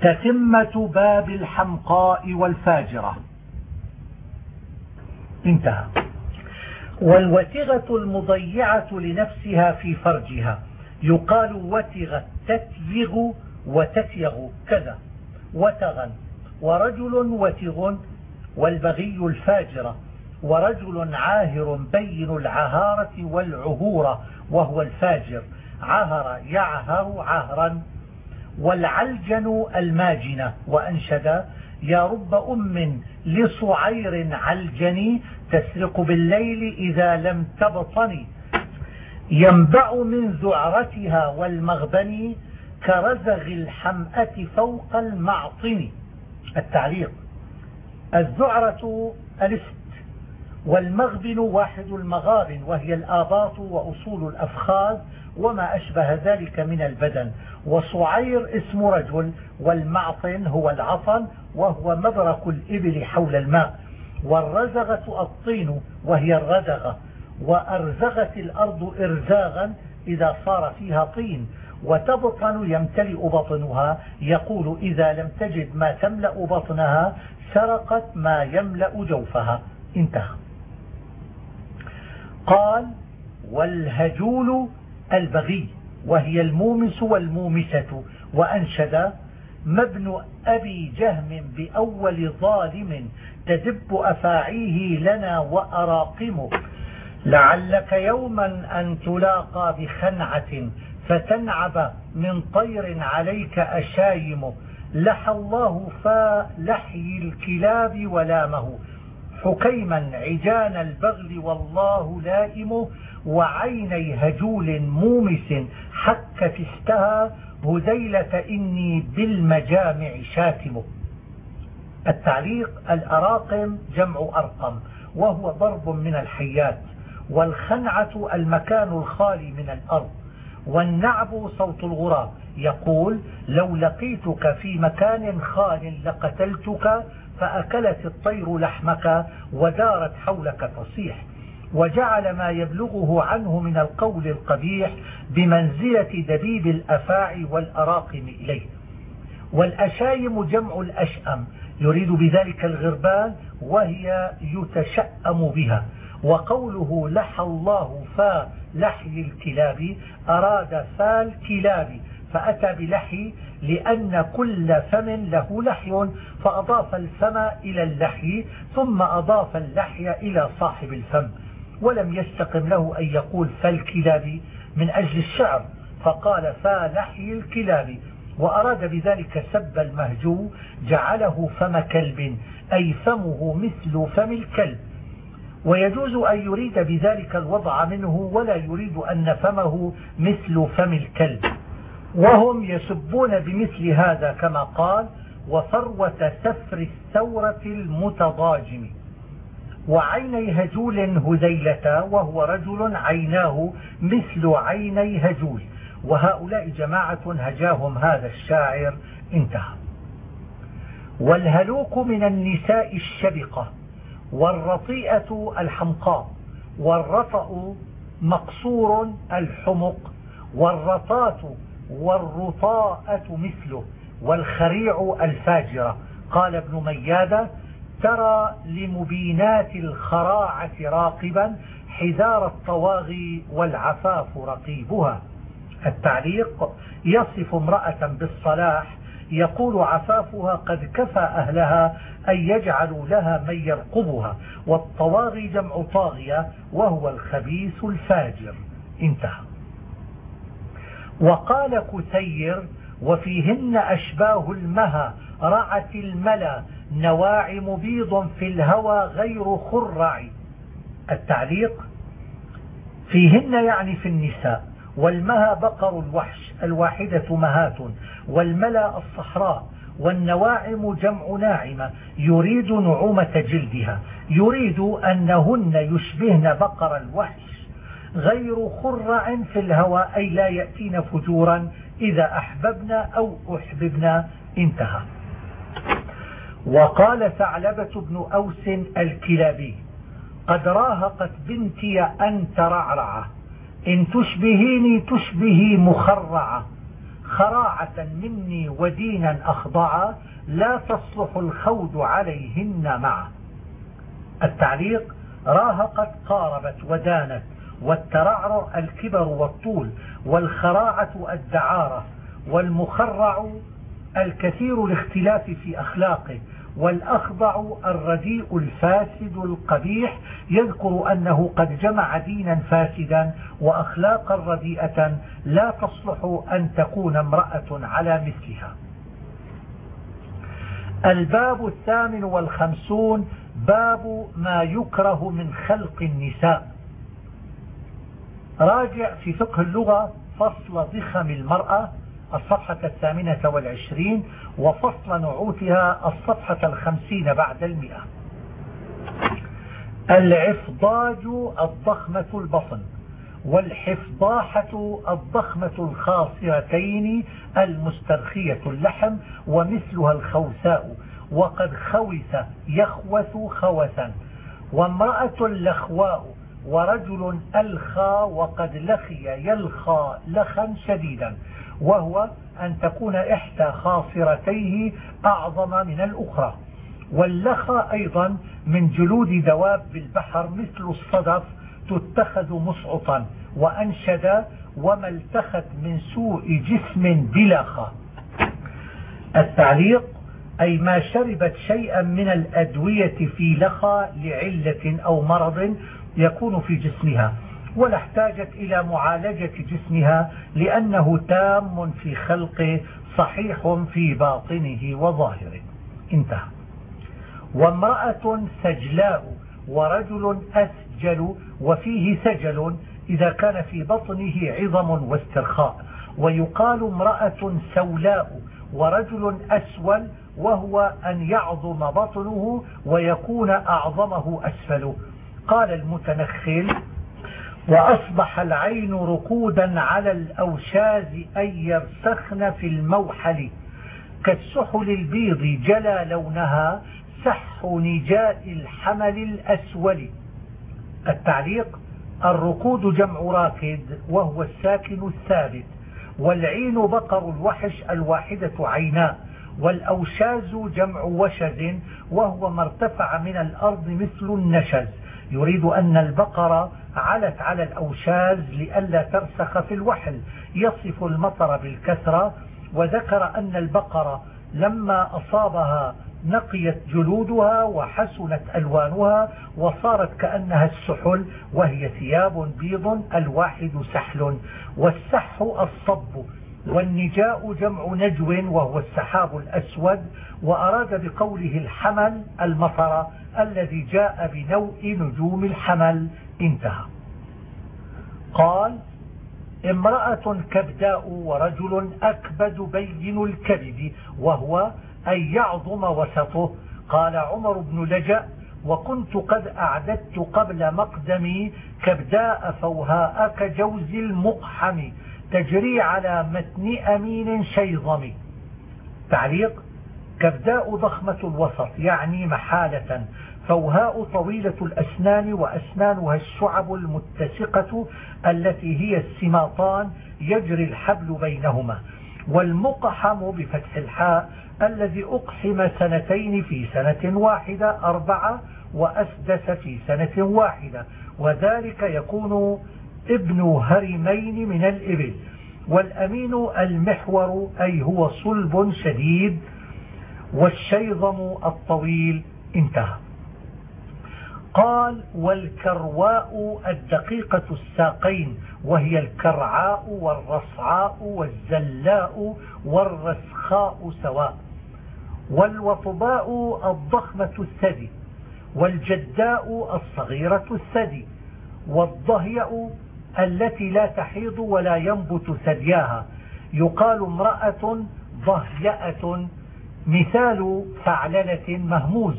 تتمة باب الحمقاء والفاجرة. انتهى. والوتغة المضيعة لنفسها في فرجها. يقال وتغت تتيغ وتتيغ كذا. وتغا ورجل وتغ والبغي الفاجرة. ورجل عاهر بين العهارة والعهورة وهو الفاجر. عهر يعهر عهرا والعلجن الماجنة. وأنشد يا رب أم لصعير علجني تسرق بالليل إذا لم تبطني ينبع من زعرتها والمغبن كرزغ الحمأة فوق المعطن. التعليق. الزعرة الست والمغبن واحد المغابن وهي الآباط وأصول الأفخاذ وما أشبه ذلك من البدن. وصعير اسم رجل والمعطن هو العطن وهو مبرك الإبل حول الماء. والرزغة الطين وهي الردغة وأرزغت الأرض إرزاغا إذا صار فيها طين. وتبطن يمتلئ بطنها. يقول إذا لم تجد ما تملأ بطنها سرقت ما يملأ جوفها. انتهى. قال والهجول البغي. وهي المومس والمومسة وأنشد ما ابن أبي جهم بأول ظالم تدب أفاعيه لنا وأراقمه. لعلك يوما أن تلاقى بخنعة فتنعب من طير عليك أشايم. لحى الله فلحي الكلاب ولامه. حكيما عجان البغل والله لائم وعيني هجول مومس حك فستها هذيلة إني بالمجامع شاتم. التعليق الأراقم جمع أرقم وهو ضرب من الحيات والخنعة المكان الخالي من الأرض والنعب صوت الغراب. يقول لو لقيتك في مكان خال لقتلتك فأكلت الطير لحمك ودارت حولك تصيح وجعل ما يبلغه عنه من القول القبيح بمنزلة دبيب الأفاعي والأراقم إليه. والأشايم جمع الأشأم يريد بذلك الغربان وهي يتشأم بها. وقوله لحى الله فا لحي الكلاب أراد فا الكلاب فأتى بلحي لأن كل فم له لحي فأضاف الفم إلى اللحي ثم أضاف اللحي إلى صاحب الفم. ولم يستقم له أن يقول فالكلاب من أجل الشعر فقال فالحي الكلاب. وأراد بذلك سب المهجو جعله فم كلب أي فمه مثل فم الكلب. ويجوز أن يريد بذلك الوضع منه ولا يريد أن فمه مثل فم الكلب. وهم يسبون بمثل هذا كما قال وثروة سفر الثورة المتضاجم. وعيني هجول هذيلة وهو رجل عيناه مثل عيني هجول. وهؤلاء جماعة هجاهم هذا الشاعر. انتهى. والهلوك من النساء الشبقة والرطيئة الحمقاء والرطأ مقصور الحمق والرطاة والرطاءة مثله والخريع الفاجرة. قال ابن ميادة ترى لمبينات الخراعة راقبا حذار الطواغي والعفاف رقيبها. التعليق يصف امرأة بالصلاح يقول عفافها قد كفى أهلها أن يجعلوا لها من يرقبها والطواغي جمع طاغية وهو الخبيث الفاجر. انتهى. وقال كثير وفيهن أشباه المها رعت الملا نواعم بيض في الهوى غير خرع التعليق فيهن يعني في النساء والمها بقر الوحش الواحدة مهات والملا الصحراء والنواعم جمع ناعمة يريد نعومة جلدها يريد أنهن يشبهن بقر الوحش. غير خرع في الهوى أي لا يأتين فجورا إذا أحببنا أو أحببنا انتهى. وقال ثعلبة بن أوس الكلابي قد راهقت بنتي أن ترعرع إن تشبهيني تشبهي مخرعة خراعة مني ودينا أخضعا لا تصلح الخوض عليهن معه التعليق راهقت قاربت ودانت والترعرع الكبر والطول والخراعة الدعارة والمخرع الكثير الاختلاف في أخلاقه والأخضع الرديء الفاسد القبيح يذكر أنه قد جمع دينا فاسدا وأخلاقا رديئة لا تصلح أن تكون امرأة على مثلها. الباب الثامن والخمسون باب ما يكره من خلق النساء. راجع في فقه اللغة فصل ضخم المرأة الصفحة الثامنة والعشرين وفصل نعوتها الصفحة الخمسين بعد المئة. العفضاج الضخمة البطن والحفضاحة الضخمة الخاصرتين المسترخية اللحم ومثلها الخوساء. وقد خوث يخوث خوثا. وامرأة لخواء ورجل ألخى وقد لخي يلخى لخا شديدا. وهو أن تكون إحدى خاصرتيه أعظم من الأخرى. واللخى أيضا من جلود دواب البحر مثل الصدف تتخذ مسعطا وأنشد وما التخت من سوء جسم بلخة التعليق أي ما شربت شيئا من الأدوية في لخى لعلة أو مرض يكون في جسمها. ولا احتاجت إلى معالجة جسمها لأنه تام في خلقه صحيح في باطنه وظاهره. انتهى. وامرأة سجلاء ورجل أسجل وفيه سجل إذا كان في بطنه عظم واسترخاء. ويقال امرأة سولاء ورجل أسول وهو أن يعظم بطنه ويكون أعظمه أسفله. قال المتنخل وأصبح العين ركودا على الأوشاز أن يرسخن في الموحل. كالسحل البيض جلى لونها سح نجاء الحمل الأسول. التعليق الركود جمع راكد وهو الساكن الثابت والعين بقر الوحش الواحدة عيناء والأوشاز جمع وشز وهو ما ارتفع من الأرض مثل النشز. يريد أن البقرة علت على الأوشاز لئلا ترسخ في الوحل يصف المطر بالكثرة وذكر أن البقرة لما أصابها نقيت جلودها وحسنت ألوانها وصارت كأنها السحل وهي ثياب بيض الواحد سحل. والسح الصب والنجاء جمع نجو وهو السحاب الأسود وأراد بقوله الحمل المطر الذي جاء بنوء نجوم الحمل. انتهى. قال امرأة كبداء ورجل أكبد بين الكبد وهو أن يعظم وسطه. قال عمر بن لجأ وكنت قد أعددت قبل مقدمي كبداء فوهاء كجوز المقحم تجري على متن أمين شيظم. تعليق كبداء ضخمة الوسط يعني محالة. فوهاء طويلة الأسنان وأسنانها الشعب المتسقة التي هي السماطان يجري الحبل بينهما. والمقحم بفتح الحاء الذي أقحم سنتين في سنة واحدة أربعة وأسدس في سنة واحدة. وذلك يكون ابن هرمين من الإبل. والأمين المحور أي هو صلب شديد والشيظم الطويل. انتهى. قال والكرواء الدقيقة الساقين وهي الكرعاء والرصعاء والزلاء والرسخاء سواء. والوطباء الضخمة الثدي والجداء الصغيرة الثدي والضهيأ التي لا تحيض ولا ينبت ثدياها. يقال امرأة ضهيأة مثال فعللة مهموز.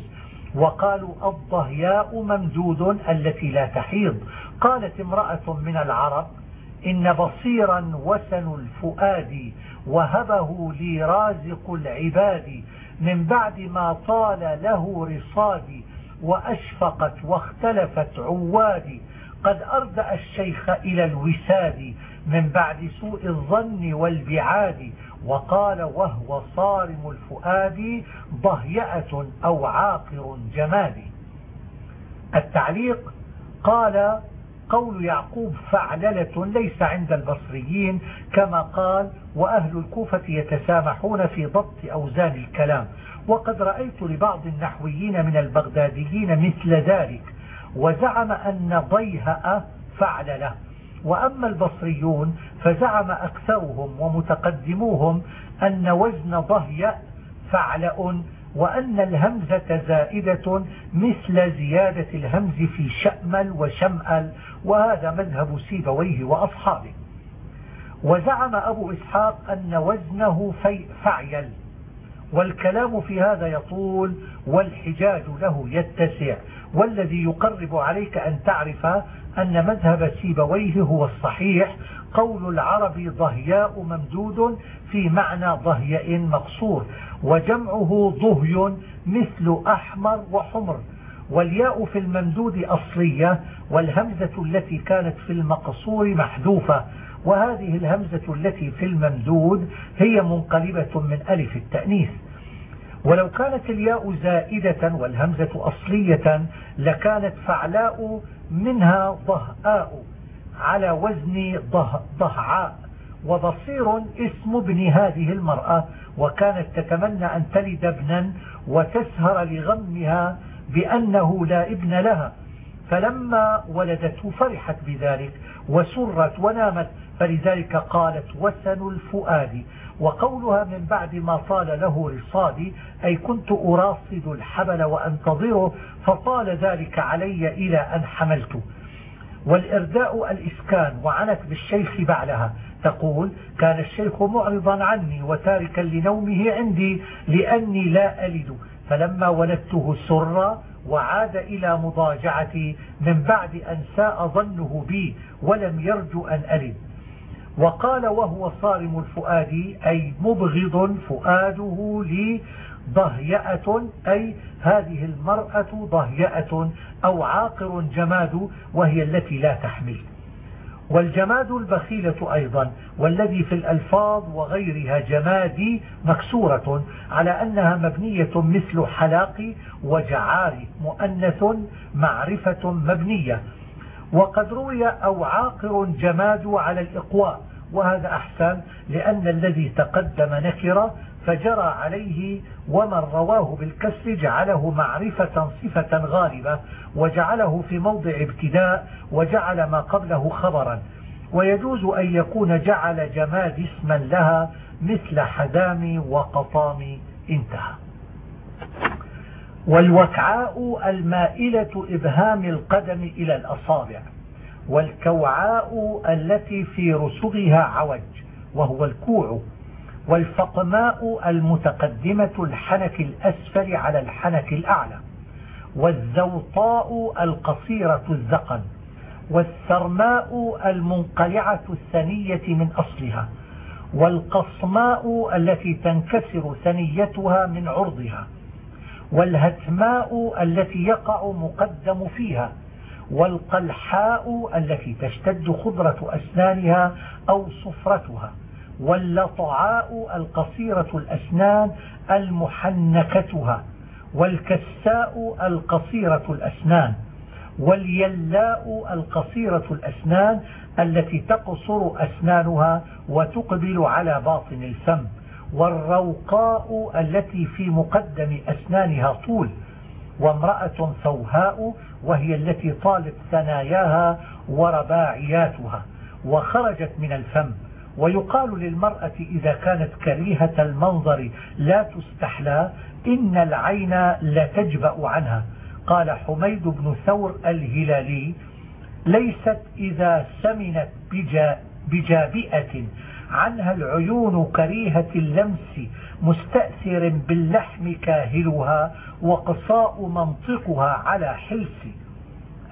وقالوا الضهياء ممدود التي لا تحيض. قالت امرأة من العرب إن بصيرا وسن الفؤاد وهبه لي رازق العباد من بعد ما طال له رصادي وأشفقت واختلفت عوادي قد أردأ الشيخ إلى الوساد من بعد سوء الظن والبعاد. وقال وهو صارم الفؤاد ضهيئة أو عاقر جمادي. التعليق قال قول يعقوب فعللة ليس عند البصريين كما قال وأهل الكوفة يتسامحون في ضبط أوزان الكلام. وقد رأيت لبعض النحويين من البغداديين مثل ذلك وزعم أن ضيهأ فعلله. وأما البصريون فزعم أكثرهم ومتقدموهم أن وزن ضهي فعلأ وأن الهمزة زائدة مثل زيادة الهمز في شأمل وشمأل وهذا مذهب سيبويه وأصحابه. وزعم أبو إسحاق أن وزنه في فعيل والكلام في هذا يطول والحجاج له يتسع والذي يقرب عليك أن تعرف أن مذهب سيبويه هو الصحيح قول العرب ضهياء ممدود في معنى ضهياء مقصور وجمعه ضهي مثل أحمر وحمر. والياء في الممدود أصلية والهمزة التي كانت في المقصور محذوفة. وهذه الهمزة التي في الممدود هي منقلبة من ألف التأنيث. ولو كانت الياء زائدة والهمزة أصلية لكانت فعلاء منها ضهاء على وزن ضهعاء وبصير اسم ابن هذه المرأة وكانت تتمنى أن تلد ابنا وتسهر لغمها بأنه لا ابن لها. فلما ولدته فرحت بذلك وسرت ونامت. فلذلك قالت وسن الفؤاد. وقولها من بعد ما طال له رصادي أي كنت أراصد الحبل وأنتظره فطال ذلك علي إلى أن حملت. والإرداء الإسكان وعنت بالشيخ بعلها. تقول كان الشيخ معرضا عني وتاركا لنومه عندي لأني لا ألد. فلما ولدته سر وعاد إلى مضاجعتي من بعد أن ساء ظنه بي ولم يرجو أن ألد. وقال وهو صارم الفؤاد أي مبغض فؤاده لي ضهيئة أي هذه المرأة ضهيئة أو عاقر جماد وهي التي لا تحمل. والجماد البخيلة أيضا والذي في الألفاظ وغيرها جمادي مكسورة على أنها مبنية مثل حلاق وجعار مؤنث معرفة مبنية. وقد روي أو عاقر جماد على الإقواء وهذا أحسن لأن الذي تقدم نكرة فجرى عليه ومن رواه بالكسر جعله معرفة صفة غالبة وجعله في موضع ابتداء وجعل ما قبله خبرا. ويجوز أن يكون جعل جماد اسما لها مثل حدام وقطام انتهى. والوكعاء المائلة إبهام القدم إلى الأصابع والكوعاء التي في رسغها عوج وهو الكوع والفقماء المتقدمة الحنك الأسفل على الحنك الأعلى والزوطاء القصيرة الزقن والسرماء المنقلعة الثنية من أصلها والقصماء التي تنكسر ثنيتها من عرضها. والهتماء التي يقع مقدم فيها والقلحاء التي تشتد خضرة أسنانها أو صفرتها واللطعاء القصيرة الأسنان المحنكتها والكساء القصيرة الأسنان واليلاء القصيرة الأسنان التي تقصر أسنانها وتقبل على باطن الفم. والروقاء التي في مقدم أسنانها طول وامرأة سوهاء وهي التي طالت ثناياها ورباعياتها وخرجت من الفم. ويقال للمرأة إذا كانت كريهة المنظر لا تستحلى إن العين لتجبأ عنها. قال حميد بن ثور الهلالي ليست إذا سمنت بجابئة عنها العيون كريهة اللمس مستأثر باللحم كاهلها وقصاء منطقها على حلس.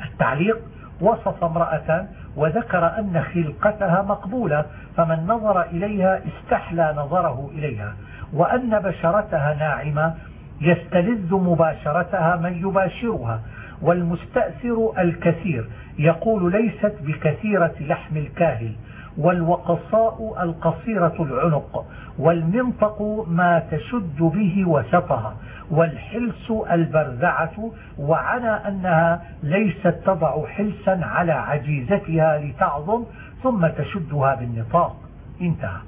التعليق وصف امرأة وذكر أن خلقتها مقبولة فمن نظر إليها استحلى نظره إليها وأن بشرتها ناعمة يستلذ مباشرتها من يباشرها. والمستأثر الكثير يقول ليست بكثيرة لحم الكاهل والوقصاء القصيرة العنق والمنطق ما تشد به وسطها والحلس البرزعة وعنى أنها ليست تضع حلسا على عجيزتها لتعظم ثم تشدها بالنطاق. انتهى.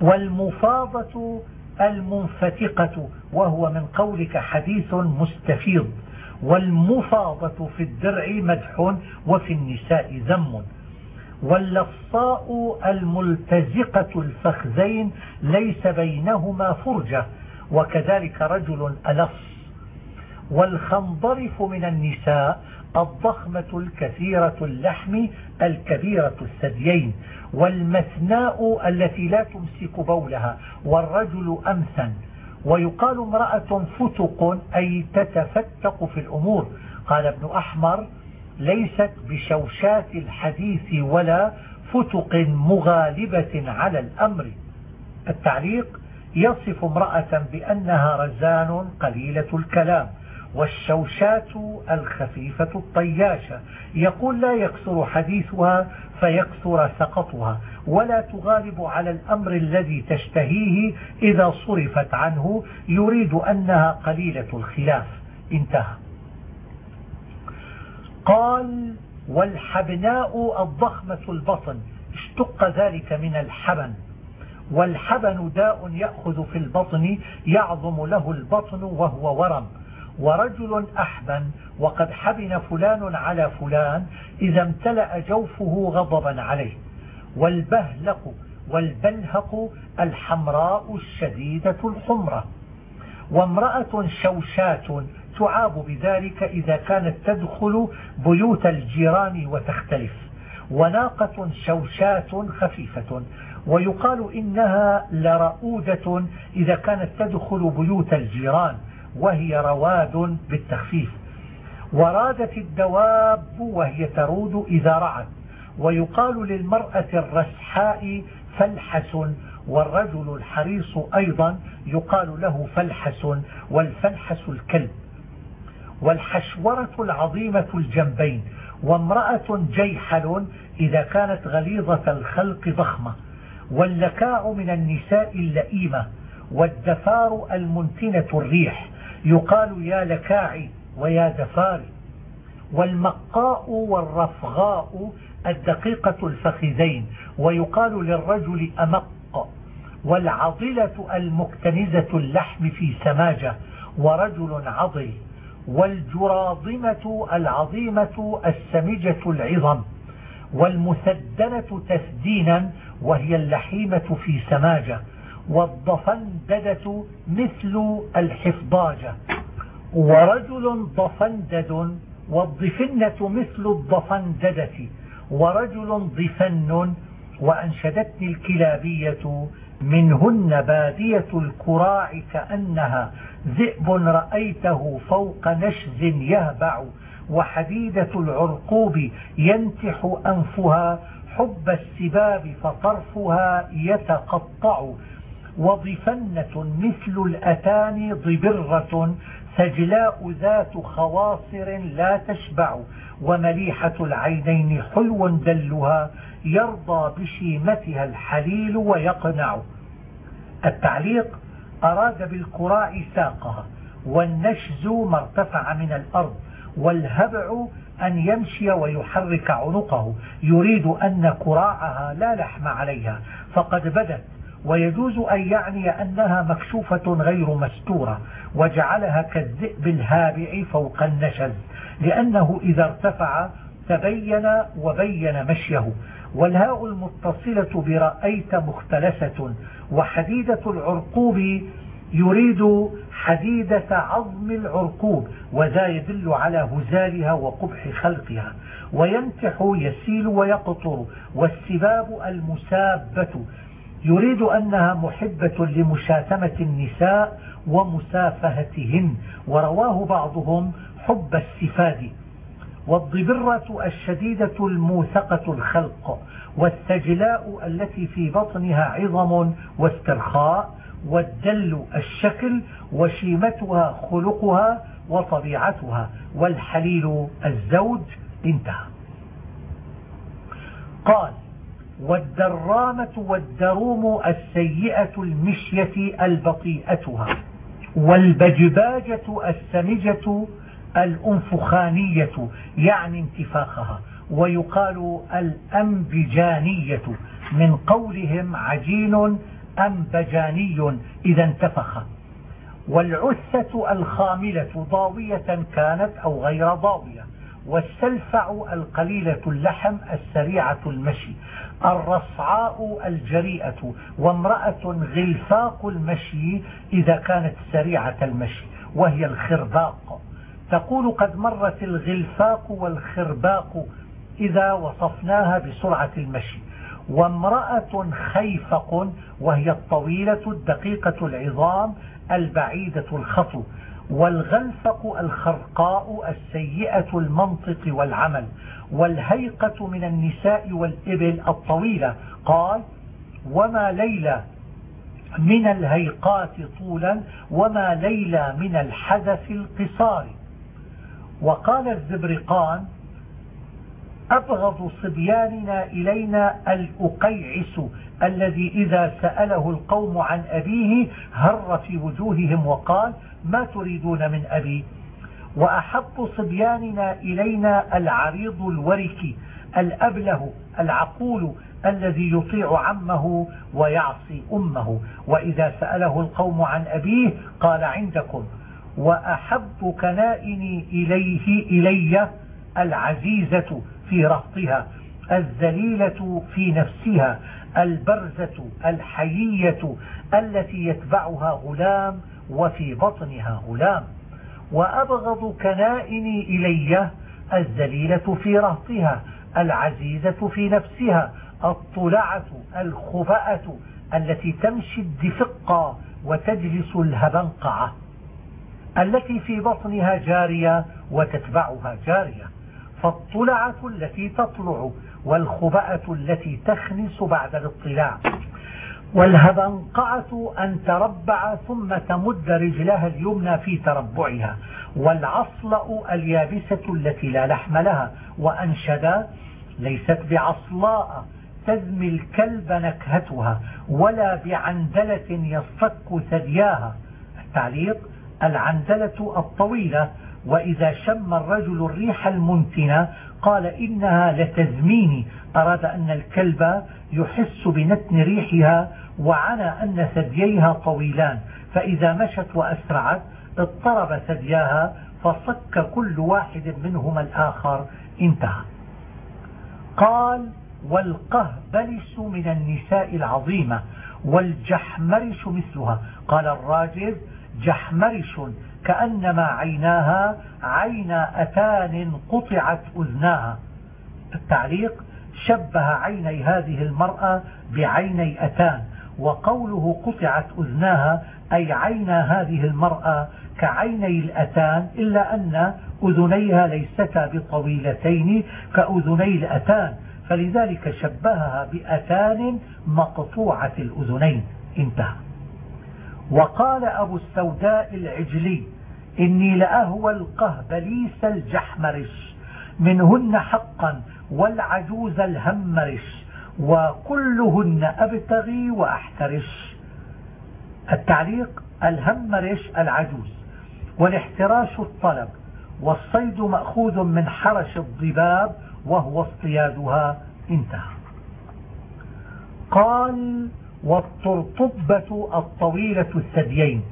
والمفاضة المنفتقة وهو من قولك حديث مستفيض. والمفاضة في الدرع مدح وفي النساء ذم. واللصاء الملتزقة الفخذين ليس بينهما فرجة وكذلك رجل ألص. والخنضرف من النساء الضخمة الكثيرة اللحم الكبيرة الثديين والمثناء التي لا تمسك بولها والرجل أمثن. ويقال امرأة فتق أي تتفتق في الأمور. قال ابن أحمر ليست بشوشات الحديث ولا فتق مغالبة على الأمر. التعليق يصف امرأة بأنها رزان قليلة الكلام والشوشات الخفيفة الطياشة. يقول لا يكثر حديثها فيكثر سقطها ولا تغالب على الأمر الذي تشتهيه إذا صرفت عنه يريد أنها قليلة الخلاف. انتهى. قال والحبناء الضخمة البطن اشتق ذلك من الحبن. والحبن داء يأخذ في البطن يعظم له البطن وهو ورم. ورجل أحبن وقد حبن فلان على فلان إذا امتلأ جوفه غضبا عليه. والبهلق والبلهق الحمراء الشديدة الحمرة. وامرأة شوشات تعاب بذلك إذا كانت تدخل بيوت الجيران وتختلف. وناقة شوشات خفيفة. ويقال إنها لرؤودة إذا كانت تدخل بيوت الجيران وهي رواد بالتخفيف. ورادت الدواب وهي ترود إذا رعت. ويقال للمرأة الرسحاء فلحس. والرجل الحريص أيضا يقال له فلحس. والفلحس الكلب. والحشورة العظيمة الجنبين وامرأة جيحل إذا كانت غليظة الخلق ضخمة واللكاع من النساء اللئيمة والدفار المنتنة الريح. يقال يا لكاعي ويا دفاري والمقاء والرفغاء الدقيقة الفخذين. ويقال للرجل أمق. والعضلة المكتنزة اللحم في سماجة. ورجل عضل. والجراضمة العظيمة السمجة العظم والمسدنة تسدينا وهي اللحيمة في سماجة والضفنددة مثل الحفضاجة ورجل ضفندد والضفنة مثل الضفنددة ورجل ضفن وأنشدتني الكلابية منهن بادية الكراع كأنها ذئب رأيته فوق نشز يهبع وحديدة العرقوب ينتح أنفها حب السباب فطرفها يتقطع وضفنة مثل الأتان ضبرة سجلاء ذات خواصر لا تشبع ومليحة العينين حلو دلها يرضى بشيمتها الحليل ويقنع. التعليق أراد بالكراع ساقها والنشز ما ارتفع من الأرض والهبع أن يمشي ويحرك عنقه يريد أن كراعها لا لحم عليها. فقد بدت ويجوز أن يعني أنها مكشوفة غير مستورة وجعلها كالذئب الهابع فوق النشز لأنه إذا ارتفع تبين وبين مشيه. والهاء المتصلة برأيت مختلسة وحديدة العرقوب يريد حديدة عظم العرقوب وذا يدل على هزالها وقبح خلقها. وينتح يسيل ويقطر. والسباب المسابة يريد أنها محبة لمشاتمة النساء ومسافهتهن ورواه بعضهم حب السفاد. والضبرة الشديدة الموثقة الخلق والسجلاء التي في بطنها عظم واسترخاء والدل الشكل وشيمتها خلقها وطبيعتها والحليل الزوج انتهى. قال والدرامة والدروم السيئة المشية البطيئتها والبجباجة السمجة الأنفخانية يعني انتفاخها ويقال الأنبجانية من قولهم عجين أنبجاني إذا انتفخ. والعثة الخاملة ضاوية كانت أو غير ضاوية. والسلفع القليلة اللحم السريعة المشي الرصعاء الجريئة وامرأة غلفاق المشي إذا كانت سريعة المشي وهي الخرباق. تقول قد مرت الغلفاق والخرباق إذا وصفناها بسرعة المشي. وامرأة خيفق وهي الطويلة الدقيقة العظام البعيدة الخطو. والغلفق الخرقاء السيئة المنطق والعمل والهيقة من النساء والإبل الطويلة. قال وما ليلى من الهيقات طولا وما ليلى من الحدث القصار. وقال الزبرقان أبغض صبياننا إلينا الأقيعس الذي إذا سأله القوم عن أبيه هر في وجوههم وقال ما تريدون من أبي؟ وأحب صبياننا إلينا العريض الورك الأبله العقول الذي يطيع عمه ويعصي أمه. وإذا سأله القوم عن أبيه قال عندكم. وأحب كنائني إليه إلي العزيزة في رهطها الذليلة في نفسها البرزة الحيية التي يتبعها غلام وفي بطنها غلام. وأبغض كنائني إلي الذليلة في رهطها العزيزة في نفسها الطلعة الخبأة التي تمشي الدفقة وتجلس الهبنقعة التي في بطنها جارية وتتبعها جارية. فالطلعة التي تطلع والخبأة التي تخنس بعد الاطلاع. والهبنقعة أن تربع ثم تمد رجلها اليمنى في تربعها. والعصلأ اليابسة التي لا لحم لها. وأنشدا ليست بعصلاء تزمي الكلب نكهتها ولا بعندلة يصفك ثدياها. التعليق العندلة الطويلة وإذا شم الرجل الريح المنتنة قال إنها لتزميني أراد أن الكلب يحس بنتن ريحها وعنى أن ثدييها طويلان. فإذا مشت وأسرعت اضطرب ثدياها فصك كل واحد منهما الآخر. انتهى. قال والقهبلس من النساء العظيمة والجحمرش مثلها. قال الراجز جحمرش. كأنما عيناها عين أتان قطعت أذناها. التعليق شبه عيني هذه المرأة بعيني أتان وقوله قطعت أذناها أي عين هذه المرأة كعيني الأتان إلا أن أذنيها ليستا بطويلتين كأذني الأتان فلذلك شبهها بأتان مقطوعة الأذنين. انتهى. وقال أبو السوداء العجلي إني لأهوى القهبليس الجحمرش منهن حقا والعجوز الهمرش وكلهن أبتغي وأحترش. التعليق الهمرش العجوز والاحتراش الطلب والصيد مأخوذ من حرش الضباب وهو اصطيادها انتهى. قال والطرطبة الطويلة الثديين.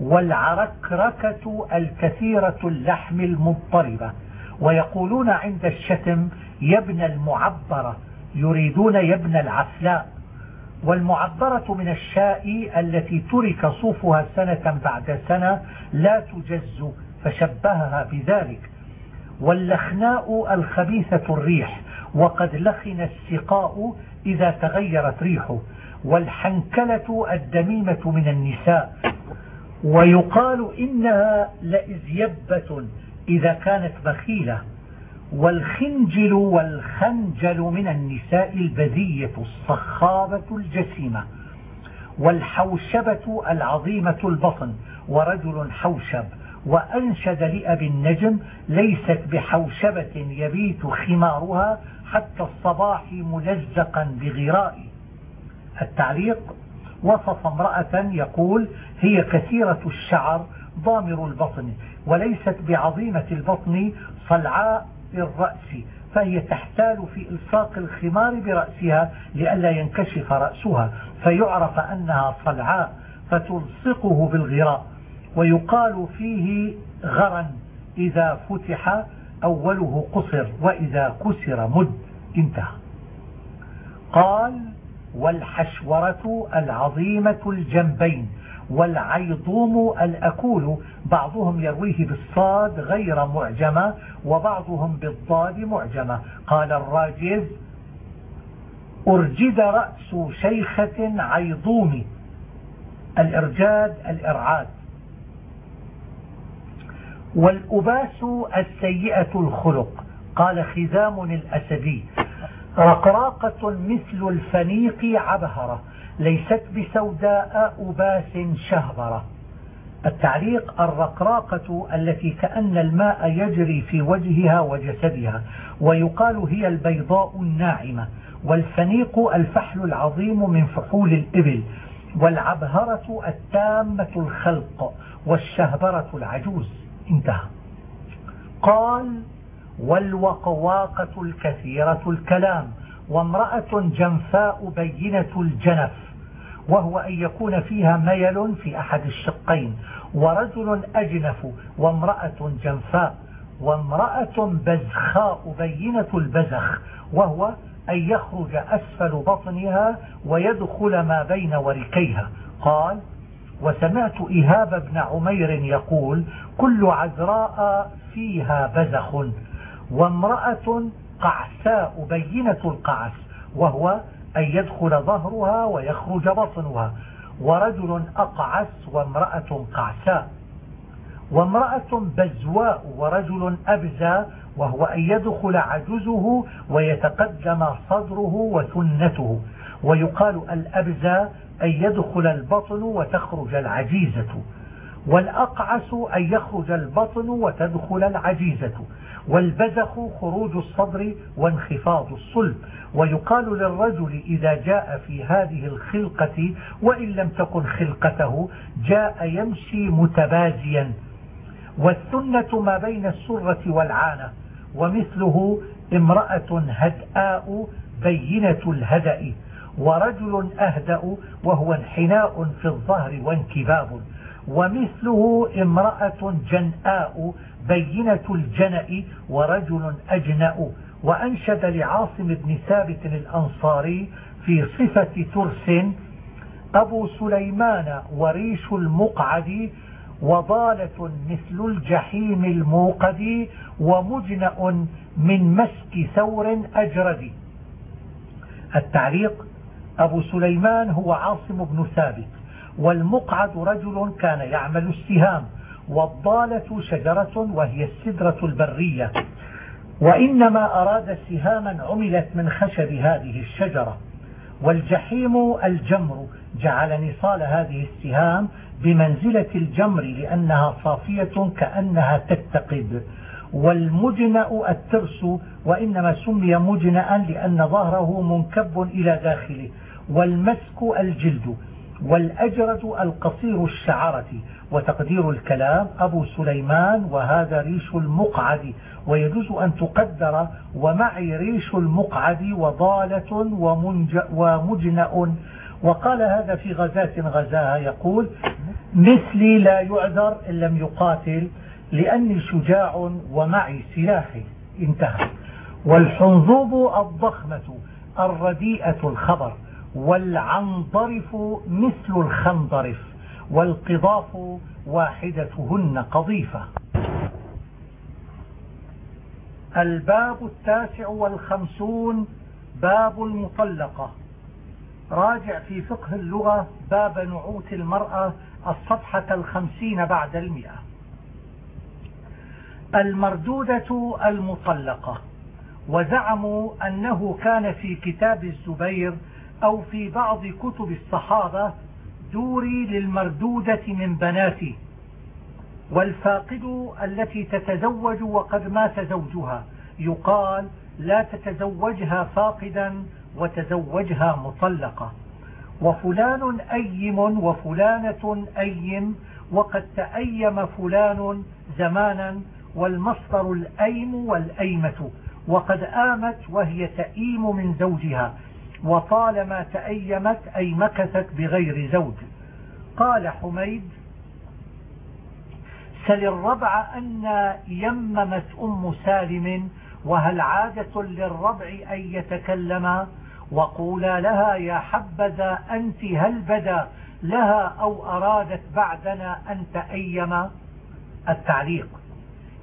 والعركركة الكثيرة اللحم المضطربة. ويقولون عند الشتم يبنى المعبرة يريدون يبنى العفلاء والمعبرة من الشاء التي ترك صوفها سنة بعد سنة لا تجز فشبهها بذلك. واللخناء الخبيثة الريح وقد لخن السقاء إذا تغيرت ريحه. والحنكلة الدميمة من النساء. ويقال إنها لإزيبة إذا كانت بخيلة والخنجل والخنجل من النساء البذية الصخابة الجسيمة والحوشبة العظيمة البطن ورجل حوشب وأنشد لأبي النجم ليست بحوشبة يبيت خمارها حتى الصباح ملزقا بغراء التعليق وصف امرأة يقول هي كثيرة الشعر ضامر البطن وليست بعظيمة البطن صلعاء الرأس فهي تحتال في إلصاق الخمار برأسها لئلا ينكشف رأسها فيعرف أنها صلعاء فتلصقه بالغراء ويقال فيه غرا إذا فتح أوله قصر وإذا كسر مد انتهى. قال والحشورة العظيمة الجنبين والعيضوم الأكول. بعضهم يرويه بالصاد غير معجمة وبعضهم بالضاد معجمة. قال الراجز أرجد رأس شيخة عيضوم. الإرجاد الإرعاد. والأباس السيئة الخلق. قال خزام الأسدي رقراقة مثل الفنيق عبهرة ليست بسوداء أباس شهبرة. التعليق الرقراقة التي كأن الماء يجري في وجهها وجسدها ويقال هي البيضاء الناعمة. والفنيق الفحل العظيم من فحول الإبل. والعبهرة التامة الخلق والشهبرة العجوز. انتهى. قال والوقواقة الكثيرة الكلام وامرأة جنفاء بينة الجنف وهو أن يكون فيها ميل في أحد الشقين ورجل أجنف وامرأة جنفاء وامرأة بزخاء بينة البزخ وهو أن يخرج أسفل بطنها ويدخل ما بين وركيها. قال وسمعت إيهاب بن عمير يقول كل عذراء فيها بزخ. وامرأة قعساء بينة القعس وهو أن يدخل ظهرها ويخرج بطنها. ورجل أقعس وامرأة قعساء. وامرأة بزواء ورجل أبزى وهو أن يدخل عجزه ويتقدم صدره وثنته ويقال الأبزى أن يدخل البطن وتخرج العجيزة. والأقعس أن يخرج البطن وتدخل العجيزة. والبزخ خروج الصدر وانخفاض الصلب. ويقال للرجل إذا جاء في هذه الخلقة وإن لم تكن خلقته جاء يمشي متبازيا. والسنة ما بين السرة والعانة ومثله امرأة هدآء بينة الهدأ ورجل أهدأ وهو انحناء في الظهر وانكباب ومثله امرأة جنآء بينة الجنأ ورجل أجنأ وأنشد لعاصم بن ثابت الأنصاري في صفة ترس أبو سليمان وريش المقعد وضالة مثل الجحيم الموقد ومجنأ من مسك ثور أجرد. التعليق أبو سليمان هو عاصم بن ثابت والمقعد رجل كان يعمل السهام. والضالة شجرة وهي السدرة البرية. وإنما أراد سهاما عملت من خشب هذه الشجرة. والجحيم الجمر. جعل نصال هذه السهام بمنزلة الجمر لأنها صافية كأنها تتقد والمجنأ الترس. وإنما سمي مجنأ لأن ظهره منكب إلى داخله. والمسك الجلد. والأجرد القصير الشعرة وتقدير الكلام أبو سليمان وهذا ريش المقعد ويجوز أن تقدر ومعي ريش المقعد وضالة ومجنأ. وقال هذا في غزاة غزاها يقول مثلي لا يعذر إن لم يقاتل لأني شجاع ومعي سلاحي انتهى. والحنظوب الضخمة الرديئة الخبر. والعنضرف مثل الخنضرف والقضاف واحدتهن قضيفة. الباب التاسع والخمسون باب المطلقة. راجع في فقه اللغة باب نعوت المرأة الصفحة الخمسين بعد المئة. المردودة المطلقة. وزعموا أنه كان في كتاب الزبير أو في بعض كتب الصحابة دوري للمردودة من بناتي والفاقد التي تتزوج وقد مات زوجها. يقال لا تتزوجها فاقدا وتزوجها مطلقة. وفلان أيم وفلانة أيم وقد تأيم فلان زمانا والمصدر الأيم والأيمة وقد آمت وهي تأيم من زوجها. وطالما تأيمت أي مكثت بغير زوج. قال حميد سل الربع أن يممت أم سالم وهل عادة للربع أن يتكلم؟ وقولا لها يا حبذا أنت هل بدا؟ لها أو أرادت بعدنا أن تأيم؟ التعليق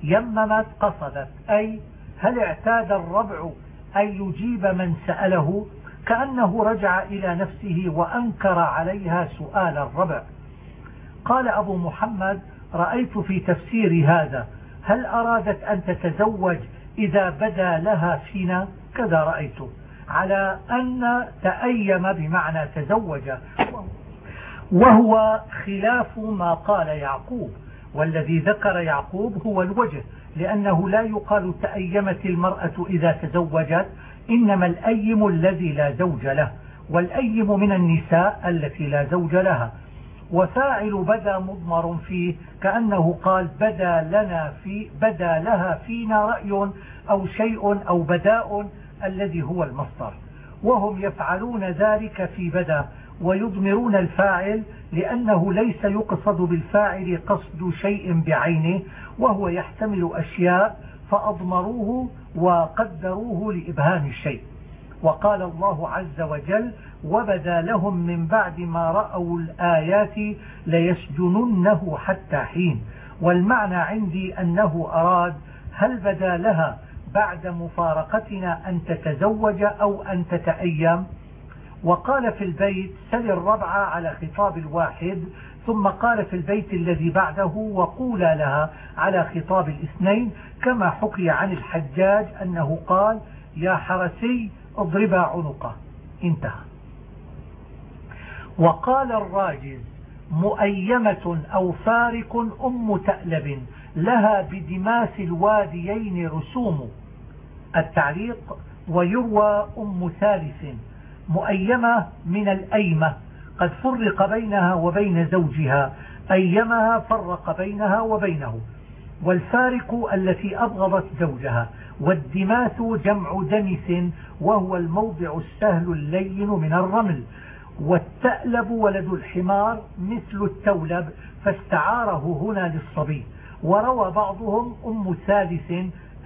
يممت قصدت أي هل اعتاد الربع أن يجيب من سأله؟ كأنه رجع إلى نفسه وأنكر عليها سؤال الربع. قال أبو محمد رأيت في تفسير هذا هل أرادت أن تتزوج إذا بدا لها فينا؟ كذا رأيته على أن تأيم بمعنى تزوج. وهو خلاف ما قال يعقوب. والذي ذكر يعقوب هو الوجه لأنه لا يقال تأيمت المرأة إذا تزوجت إنما الأيم الذي لا زوج له والأيم من النساء التي لا زوج لها. وفاعل بدا مضمر فيه كأنه قال بدا لنا في بدا لها فينا رأي أو شيء أو بداء الذي هو المصدر. وهم يفعلون ذلك في بدا ويضمرون الفاعل لأنه ليس يقصد بالفاعل قصد شيء بعينه وهو يحتمل أشياء فأضمروه وقدروه لإبهام الشيء. وقال الله عز وجل وبدا لهم من بعد ما رأوا الآيات ليسجننه حتى حين والمعنى عندي أنه أراد هل بدا لها بعد مفارقتنا أن تتزوج أو أن تتأيم؟ وقال في البيت سل الربع على خطاب الواحد ثم قال في البيت الذي بعده وقولا لها على خطاب الاثنين كما حكي عن الحجاج أنه قال يا حرسي اضربا عنقه. انتهى. وقال الراجز مؤيمة أو فارق أم تألب لها بدماس الواديين رسوم. التعليق ويروى أم ثالث مؤيمة من الأيمة. قد فرق بينها وبين زوجها أيمها فرق بينها وبينه. والفارق التي أبغضت زوجها والدماث جمع دمث وهو الموضع السهل اللين من الرمل. والتألب ولد الحمار مثل التولب فاستعاره هنا للصبي. وروى بعضهم أم ثالث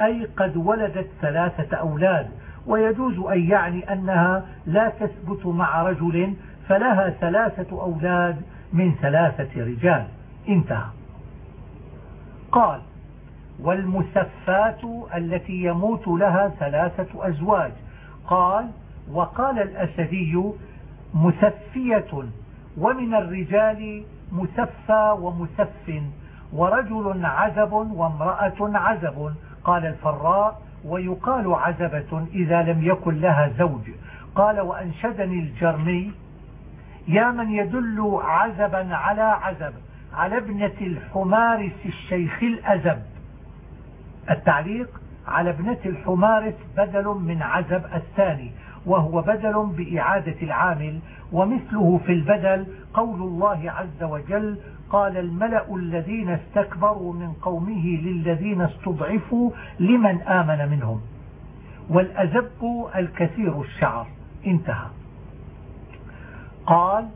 أي قد ولدت ثلاثة أولاد. ويجوز أن يعني أنها لا تثبت مع رجل فلها ثلاثة أولاد من ثلاثة رجال. انتهى. قال والمسفات التي يموت لها ثلاثة أزواج. قال وقال الأسدي مسفية ومن الرجال مسفى ومسف ورجل عزب وامرأة عزب. قال الفراء ويقال عزبة إذا لم يكن لها زوج. قال وأنشدني الجرمي يا من يدل عزبا على عزب على ابنة الحمارس الشيخ الأزب. التعليق على ابنة الحمارس بدل من عزب الثاني وهو بدل بإعادة العامل ومثله في البدل قول الله عز وجل قال الملأ الذين استكبروا من قومه للذين استضعفوا لمن آمن منهم. والأزب الكثير الشعر. انتهى. قال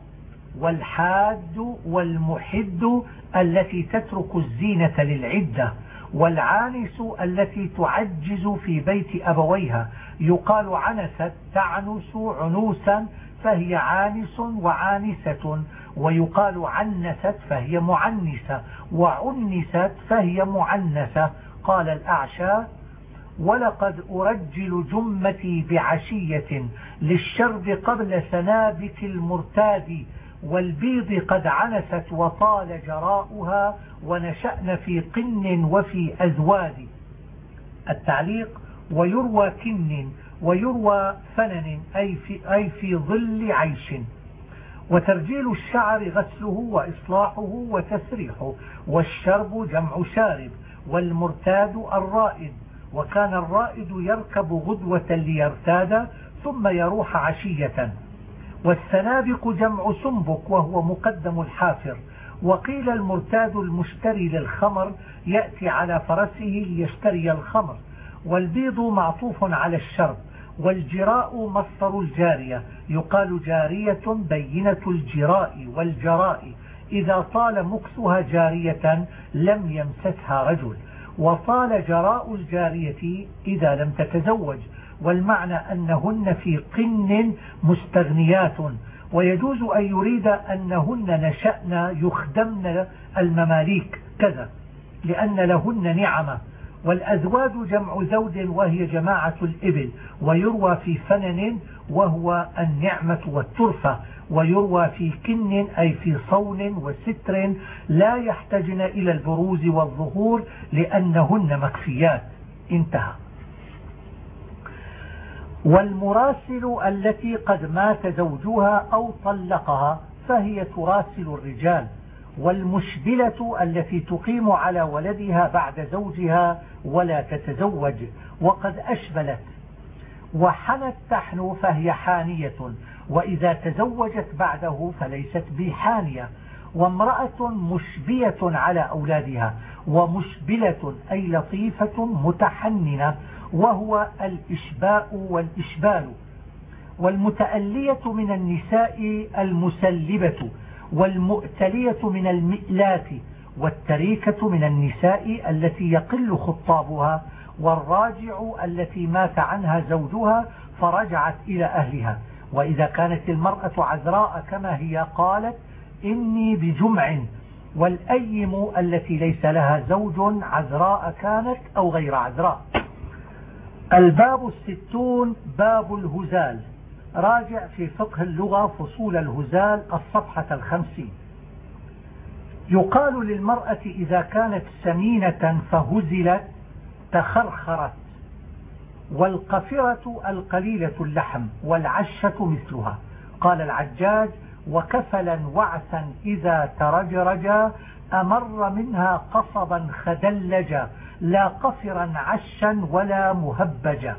والحاد والمحد التي تترك الزينة للعدة والعانس التي تعجز في بيت أبويها. يقال عنست تعنس عنوسا فهي عانس وعانسة ويقال عنست فهي معنسة وعنست فهي معنسة. قال الأعشى ولقد أرجل جمتي بعشية للشرب قبل سنابك المرتاد والبيض قد عنست وطال جراؤها ونشأن في قن وفي أزواد. التعليق ويروى كن ويروى فنن أي في, أي في ظل عيش. وترجيل الشعر غسله وإصلاحه وتسريحه والشرب جمع شارب والمرتاد الرائد. وكان الرائد يركب غدوة ليرتاد ثم يروح عشية. والسنابق جمع سنبك وهو مقدم الحافر. وقيل المرتاد المشتري للخمر يأتي على فرسه ليشتري الخمر. والبيض معطوف على الشرب والجراء مصدر الجارية. يقال جارية بينة الجراء والجراء. إذا طال مكسها جارية لم يمسسها رجل. وطال جراء الجارية إذا لم تتزوج والمعنى أنهن في قن مستغنيات ويجوز أن يريد أنهن نشأن يخدمن المماليك كذا لأن لهن نعمة. والأزواج جمع زوج وهي جماعة الإبل ويروى في فنن وهو النعمة والترفة. ويروى في كن أي في صون وستر لا يحتجن إلى البروز والظهور لأنهن مكفيات. انتهى. والمراسل التي قد مات زوجها أو طلقها فهي تراسل الرجال والمشبلة التي تقيم على ولدها بعد زوجها ولا تتزوج وقد أشبلت. وحنت تحنو فهي حانية وإذا تزوجت بعده فليست بحانية وامرأة مشبية على أولادها ومشبلة أي لطيفة متحننة وهو الإشباء والإشبال. والمتألية من النساء المسلبة والمؤتلية من المئلات والتريكة من النساء التي يقل خطابها والراجع التي مات عنها زوجها فرجعت إلى أهلها. وإذا كانت المرأة عذراء كما هي قالت إني بجمع والأيم التي ليس لها زوج عذراء كانت أو غير عذراء. الباب الستون باب الهزال. راجع في فقه اللغة فصول الهزال الصفحة الخمسين. يقال للمرأة إذا كانت سمينة فهزلت تخرخرت. والقفرة القليلة اللحم والعشة مثلها. قال العجاج وكفلا وعثا إذا ترجرج أمر منها قصبا خدلجا لا قفرا عشا ولا مهبجا.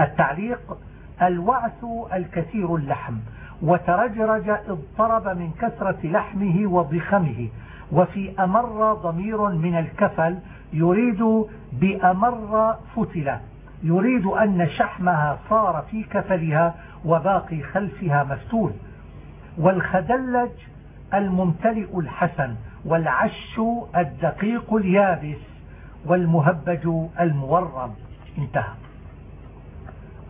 التعليق الوعث الكثير اللحم وترجرج اضطرب من كثرة لحمه وضخمه. وفي أمر ضمير من الكفل يريد بأمر فتلة يريد أن شحمها صار في كفلها وباقي خلفها مفتول. والخدلج الممتلئ الحسن والعش الدقيق اليابس والمهبج المورم. انتهى.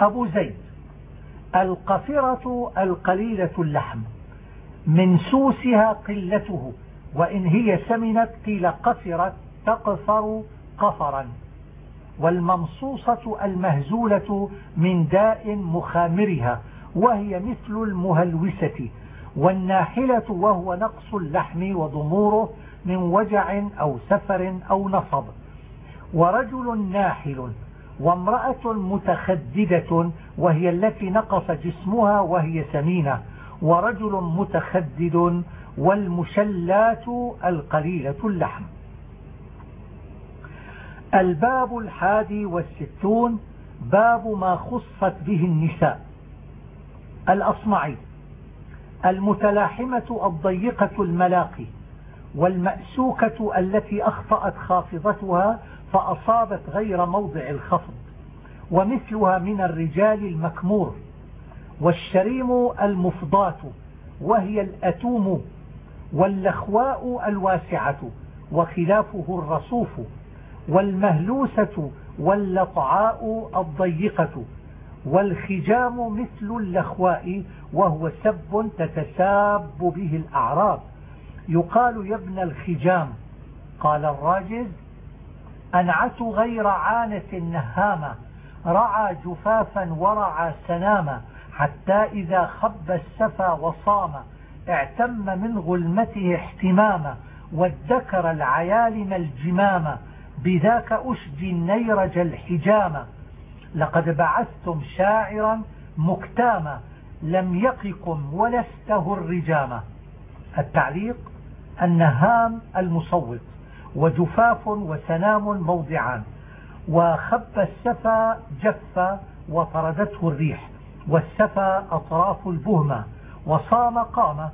أبو زيد. القفرة القليلة اللحم. من سوسها قلته وإن هي سمنت قيل قفرت تقفر قفرا. والممصوصة المهزولة من داء مخامرها وهي مثل المهلوسة والناحلة وهو نقص اللحم وضموره من وجع أو سفر أو نصب. ورجل ناحل وامرأة متخددة وهي التي نقص جسمها وهي سمينة. ورجل متخدد والمشلات القليلة اللحم. الباب الحادي والستون باب ما خصت به النساء. الأصمعي. المتلاحمة الضيقة الملاقي والمأسوكة التي أخطأت خافضتها فأصابت غير موضع الخفض ومثلها من الرجال المكمور. والشريم المفضاة وهي الأتوم واللخواء الواسعة وخلافه الرصوف. والمهلوسة واللطعاء الضيقة والخجام مثل اللخواء وهو سب تتساب به الأعراب يقال يا ابن الخجام قال الراجز أنعت غير عانة نهامة رعى جفافا ورعى سناما حتى إذا خب السفا وصام اعتم من غلمته احتماما وادكر العيالم الجمامة بذاك أشجي النيرج الحجامة لقد بعثتم شاعرا مكتاما لم يقكم ولسته الرجامة التعليق النهام المصوت وجفاف وسنام موضعان وخب السفا جف وطردته الريح والسفا أطراف البهمة وصام قام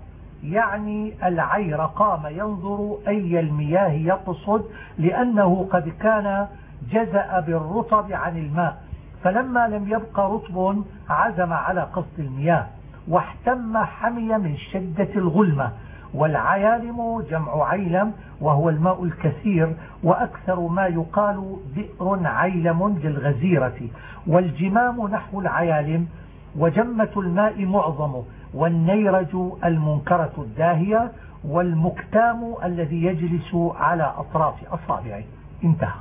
يعني العير قام ينظر أي المياه يقصد لأنه قد كان جزأ بالرطب عن الماء. فلما لم يبق رطب عزم على قصد المياه واحتم حمي من شدة الغلمة. والعيالم جمع عيلم وهو الماء الكثير وأكثر ما يقال بئر عيلم للغزيرة. والجمام نحو العيالم وجمة الماء معظمه والنيرج المنكرة الداهية والمكتام الذي يجلس على أطراف أصابعه انتهى.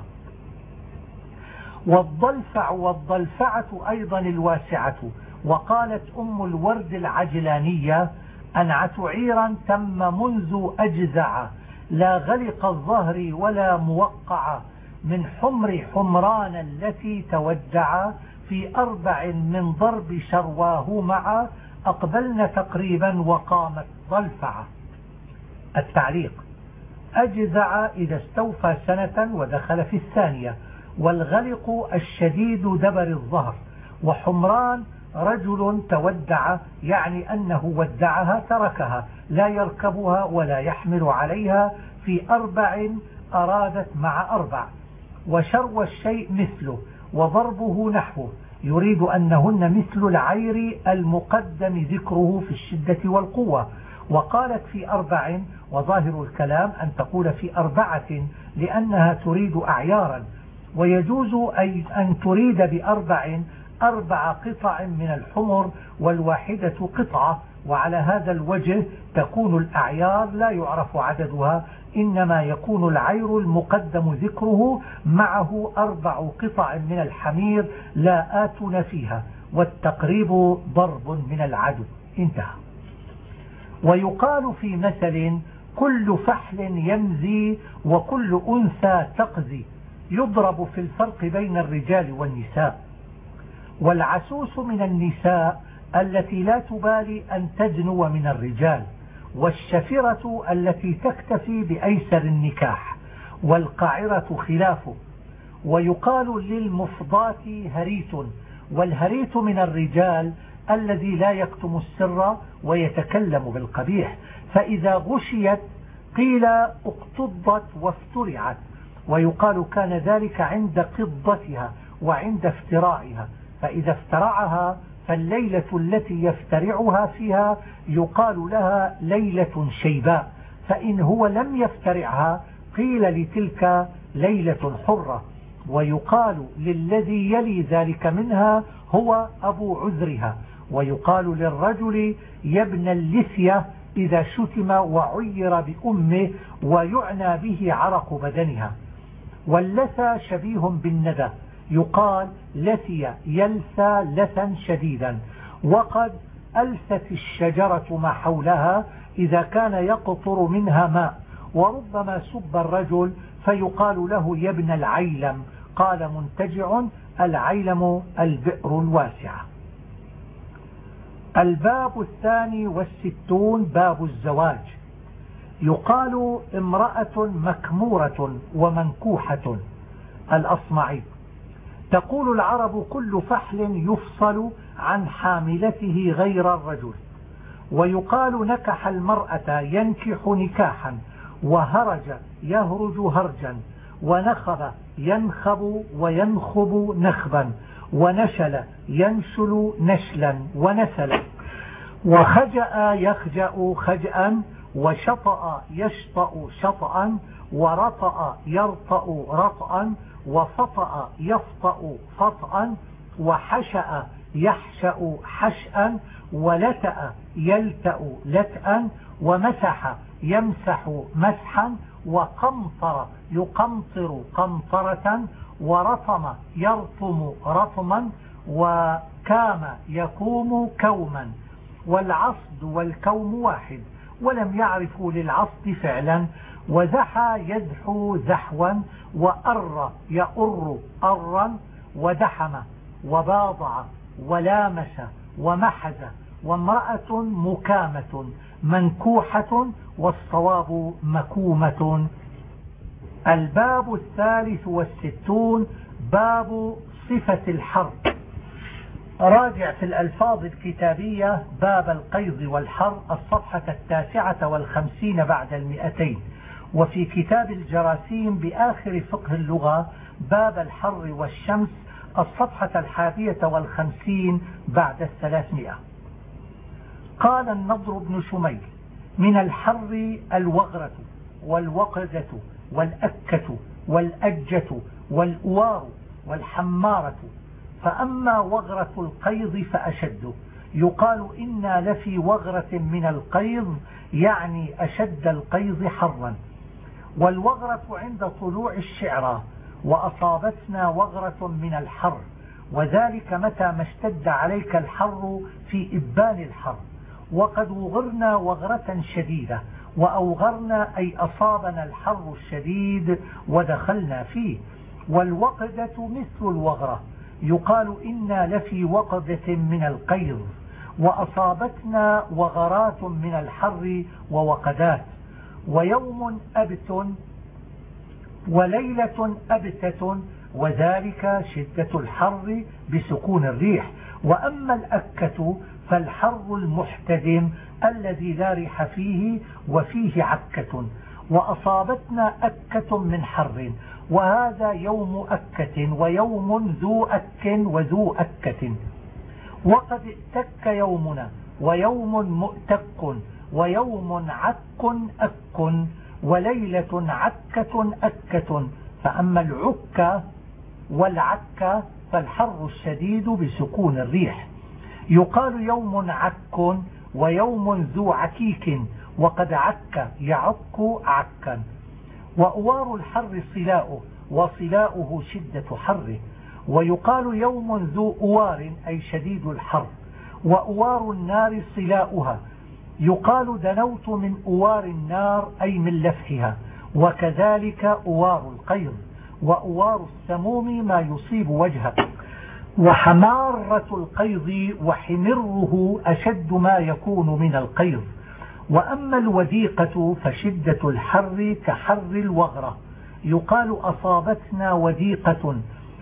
والضلفع والضلفعة أيضا الواسعة. وقالت أم الورد العجلانية أنعت عيرا تم منذ أجزع. لا غلق الظهر ولا موقع. من حمر حمران التي تودع في أربع من ضرب شرواه مع. أقبلن تقريبا وقامت ضلفعة التعليق. أجزع إذا استوفى سنة ودخل في الثانية. والغلق الشديد دبر الظهر. وحمران رجل تودع يعني أنه ودعها تركها. لا يركبها ولا يحمل عليها. في أربع أرادت مع أربع. وشرو الشيء مثله. وضربه نحوه. يريد أنهن مثل العير المقدم ذكره في الشدة والقوة. وقالت في أربع وظاهر الكلام أن تقول في أربعة لأنها تريد أعيارا. ويجوز أن تريد بأربع أربع قطع من الحمر والواحدة قطعة. وعلى هذا الوجه تكون الأعيار لا يعرف عددها إنما يكون العير المقدم ذكره معه أربع قطع من الحمير لا آتون فيها والتقريب ضرب من العدو. انتهى. ويقال في مثل كل فحل يمزي وكل أنثى تقزي يضرب في الفرق بين الرجال والنساء. والعسوس من النساء التي لا تبالي أن تدنو من الرجال. والشفرة التي تكتفي بأيسر النكاح والقاعرة خلافه ويقال للمفضات هريت والهريت من الرجال الذي لا يكتم السر ويتكلم بالقبيح. فإذا غشيت قيل اقتضت وافترعت. ويقال كان ذلك عند قضتها وعند افتراعها فإذا افترعها فالليلة التي يفترعها فيها يقال لها ليلة شيباء فإن هو لم يفترعها قيل لتلك ليلة حرة ويقال للذي يلي ذلك منها هو أبو عذرها ويقال للرجل يبنى اللثية إذا شتم وعير بأمه ويعنى به عرق بدنها واللثى شبيه بالندى يقال لثي يلثى لثا شديدا. وقد ألثت الشجرة ما حولها إذا كان يقطر منها ماء وربما سب الرجل فيقال له يا ابن العيلم. قال منتجع العيلم البئر الواسعة الباب الثاني والستون باب الزواج. يقال امرأة مكمورة ومنكوحة. الأصمعي. تقول العرب كل فحل يفصل عن حاملته غير الرجل. ويقال نكح المرأة ينكح نكاحا وهرج يهرج هرجا ونخب ينخب وينخب نخبا ونشل ينشل نشلا ونسلا. وخجأ يخجأ خجأا وشطأ يشطأ شطأا ورطأ يرطأ رطأا وفطأ يفطأ فطأا وحشأ يحشأ حشأا ولتأ يلتأ لتأا ومسح يمسح مسحا وقمطر يقمطر قمطرة ورطم يرطم رطما وكام يكوم كوما. والعصد والكوم واحد ولم يعرفوا للعصد فعلا. وزحى يزحو زحوا وأر يأر أرا ودحم وباضع ولامس ومحز وامرأة مكامة منكوحة والصواب مكومة. الباب الثالث والستون باب صفة الحرب. راجع في الألفاظ الكتابية باب القيض والحر الصفحة التاسعة والخمسين بعد المئتين. وفي كتاب الجراثيم بآخر فقه اللغة باب الحر والشمس الصفحة الحادية والخمسين بعد الثلاثمائة. قال النضر بن شميل من الحر الوغرة والوقدة والأكة والأجة والأوار والحمارة فأما وغرة القيض فأشد. يقال إنا لفي وغرة من القيض يعني أشد القيض حرا. والوغرة عند طلوع الشعرى وأصابتنا وغرة من الحر وذلك متى ما اشتد عليك الحر في إبان الحر. وقد وغرنا وغرة شديدة وأوغرنا أي أصابنا الحر الشديد ودخلنا فيه. والوقدة مثل الوغرة يقال إنا لفي وقدة من القيض وأصابتنا وغرات من الحر ووقدات ويوم أبت وليلة أبتة وذلك شدة الحر بسكون الريح. وأما الأكة فالحر المحتدم الذي لا ريح فيه وفيه عكة. وأصابتنا أكة من حر. وهذا يوم أكة ويوم ذو أك وذو أكة. وقد اتك يومنا ويوم مؤتك ويوم عك أك وليلة عكة أكة. فأما العكة والعكة فالحر الشديد بسكون الريح. يقال يوم عك ويوم ذو عكيك وقد عك يعك عكا. وأوار الحر صلاؤه وصلاؤه شدة حره ويقال يوم ذو أوار أي شديد الحر. وأوار النار صلاؤها يقال دنوت من أوار النار أي من لفحها. وكذلك أوار القيض وأوار السموم ما يصيب وجهك وحمارة القيض وحمره أشد ما يكون من القيض. وأما الوديقة فشدة الحر كحر الوغرة. يقال أصابتنا وديقة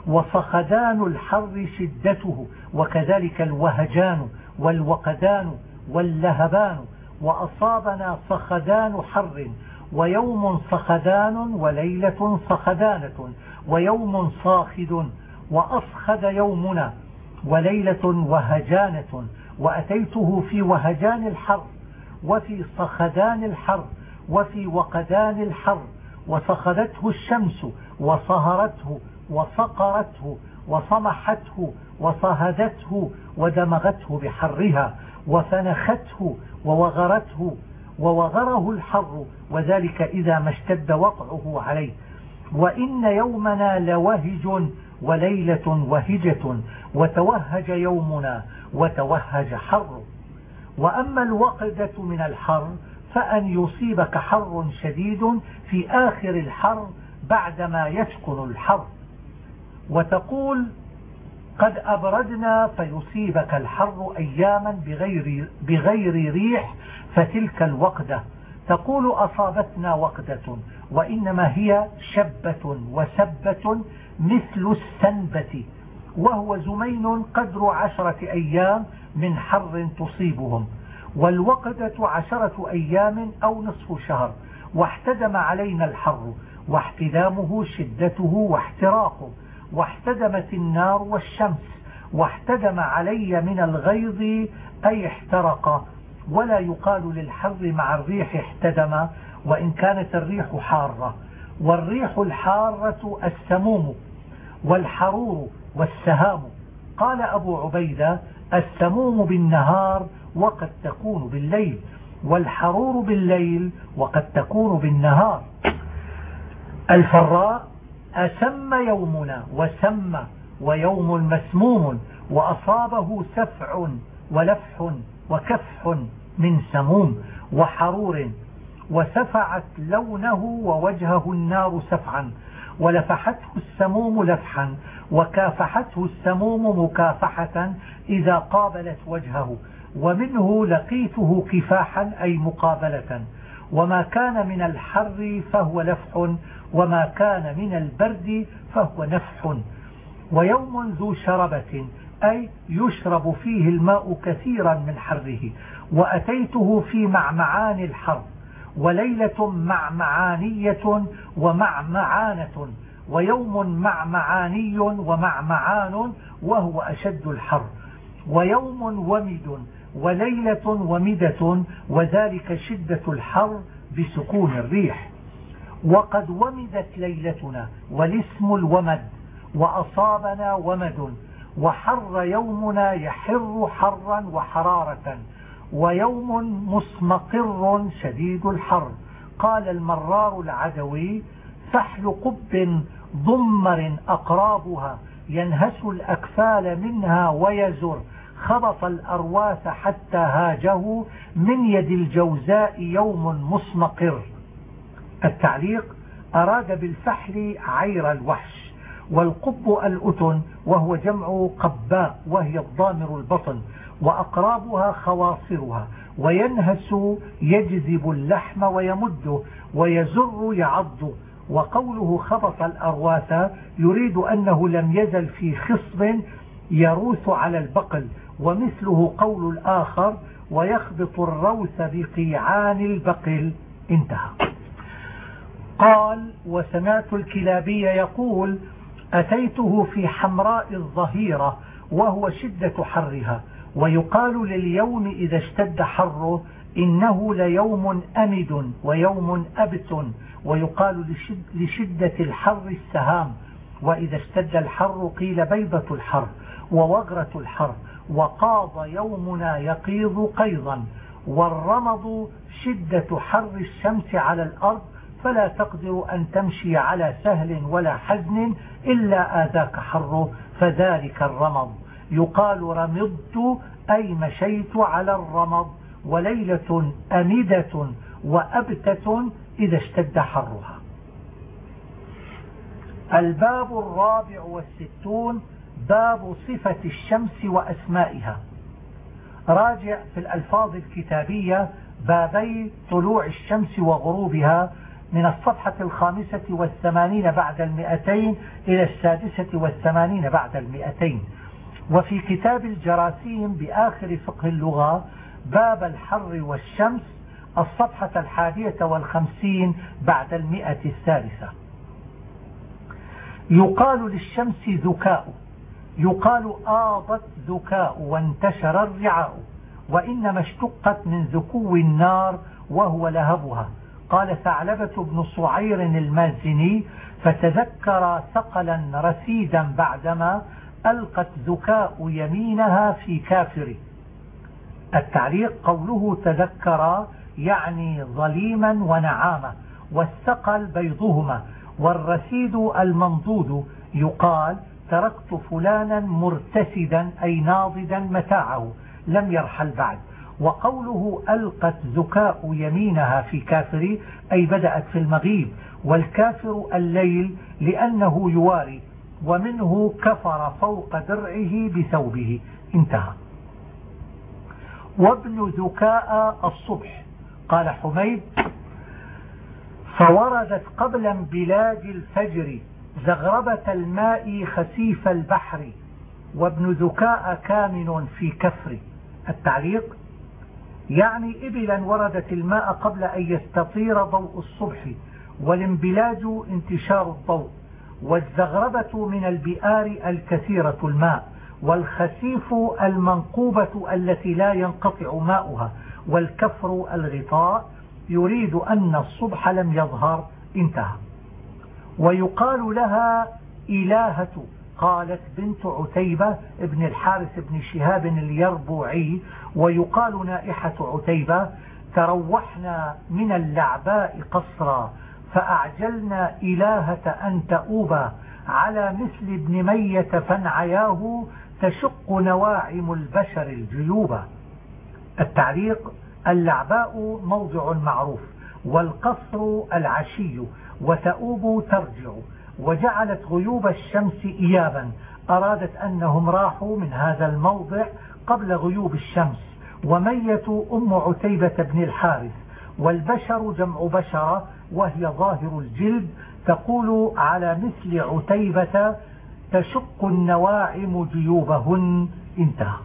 وصخدان الحر شدته. وكذلك الوهجان والوقدان واللهبان وأصابنا صخدان حر ويوم صخدان وليلة صخدانة ويوم صاخد وأصخد يومنا وليلة وهجانة وأتيته في وهجان الحر وفي صخدان الحر وفي وقدان الحر وصخدته الشمس وصهرته وصقرته وصمحته وصهدته ودمغته بحرها وفنخته ووغرته ووغره الحر وذلك إذا ما اشتد وقعه عليه. وإن يومنا لوهج وليلة وهجة وتوهج يومنا وتوهج حر. وأما الوقدة من الحر فأن يصيبك حر شديد في آخر الحر بعدما يسكن الحر. وتقول قد أبردنا فيصيبك الحر أياما بغير, بغير ريح فتلك الوقدة. تقول أصابتنا وقدة وإنما هي شبة وسبة مثل السنبة وهو زمين قدر عشرة أيام من حر تصيبهم والوقدة عشرة أيام أو نصف شهر واحتدم علينا الحر واحتدامه شدته واحتراقه. واحتدمت النار والشمس واحتدم علي من الغيظ أي احترق. ولا يقال للحر مع الريح احتدم وإن كانت الريح حارة. والريح الحارة السموم والحرور والسهام. قال أبو عبيدة السموم بالنهار وقد تكون بالليل والحرور بالليل وقد تكون بالنهار. الفراء أسم يومنا وسم ويوم مسموم وأصابه سفع ولفح وكفح من سموم وحرور وسفعت لونه ووجهه النار سفعا ولفحته السموم لفحا وكافحته السموم مكافحة إذا قابلت وجهه ومنه لقيته كفاحا أي مقابلة وما كان من الحر فهو لفح وما كان من البرد فهو نفح. ويوم ذو شربة أي يشرب فيه الماء كثيرا من حره وأتيته في معمعان الحر وليلة معمعانية ومعمعانة ويوم معمعاني ومعمعان وهو أشد الحر. ويوم ومد وليلة ومدة وذلك شدة الحر بسكون الريح. وقد ومدت ليلتنا والاسم الومد وأصابنا ومد وحر يومنا يحر حرا وحرارة ويوم مسمقر شديد الحر. قال المرار العدوي فحل قب ضمر أقرابها ينهس الأكفال منها ويزر. خبط الأرواث حتى هاجه من يد الجوزاء يوم مسمقر. التعليق أراد بالفحل عير الوحش والقب الأتن وهو جمع قباء وهي الضامر البطن وأقرابها خواصرها وينهس يجذب اللحم ويمده ويزر يعض وقوله خبط الأرواث يريد أنه لم يزل في خصب يروث على البقل ومثله قول الآخر ويخبط الروث بقيعان البقل انتهى. قال وسمعت الكلابي يقول أتيته في حمراء الظهيرة وهو شدة حرها ويقال لليوم إذا اشتد حره إنه ليوم أمد ويوم أبت ويقال لشدة الحر السهام وإذا اشتد الحر قيل بيضة الحر ووغرة الحر وقاض يومنا يقيض قيضا والرمض شدة حر الشمس على الأرض فلا تقدر أن تمشي على سهل ولا حزن إلا آذاك حره فذلك الرمض. يقال رمضت أي مشيت على الرمض وليلة أمدة وأبتة إذا اشتد حرها. الباب الرابع والستون باب صفة الشمس وأسمائها. راجع في الألفاظ الكتابية بابي طلوع الشمس وغروبها من الصفحة الخامسة والثمانين بعد المئتين إلى السادسة والثمانين بعد المئتين. وفي كتاب الجراثيم بآخر فقه اللغة باب الحر والشمس الصفحة الحادية والخمسين بعد المئة الثالثة. يقال للشمس ذكاء. يقال آضت ذكاء وانتشر الرعاء وإنما اشتقت من ذكو النار وهو لهبها. قال ثعلبة بن صعير المازني فتذكر ثقلا رسيدا بعدما ألقت ذكاء يمينها في كافر التعليق قوله تذكر يعني ظليما ونعاما والثقل بيضهما والرسيد المنضود يقال تركت فلانا مرتسدا أي ناضدا متاعه لم يرحل بعد. وقوله ألقت زكاء يمينها في كافر أي بدأت في المغيب والكافر الليل لأنه يواري ومنه كفر فوق درعه بثوبه. انتهى. وابن ذكاء الصبح. قال حميد فوردت قبل انبلاج الفجر زغربة الماء خسيف البحر وابن ذكاء كامن في كفر. التعليق يعني إبلا وردت الماء قبل أن يستطير ضوء الصبح والانبلاج انتشار الضوء والزغربة من البئار الكثيرة الماء والخسيف المنقوبة التي لا ينقطع ماؤها والكفر الغطاء يريد أن الصبح لم يظهر انتهى. ويقال لها إلهة قالت بنت عتيبة ابن الحارث بن شهاب اليربوعي ويقال نائحة عتيبة تروحنا من اللعباء قصرا فأعجلنا إلهة أن تؤوبا على مثل ابن مية فانعياه تشق نواعم البشر الجيوبا. التعليق اللعباء موضع معروف والقصر العشي وتؤوب ترجع وجعلت غيوب الشمس إيابا. أرادت أنهم راحوا من هذا الموضع قبل غيوب الشمس ومية أم عتيبة بن الحارث والبشر جمع بشرة وهي ظاهر الجلد تقول على مثل عتيبة تشق النواعم جيوبهن. انتهى.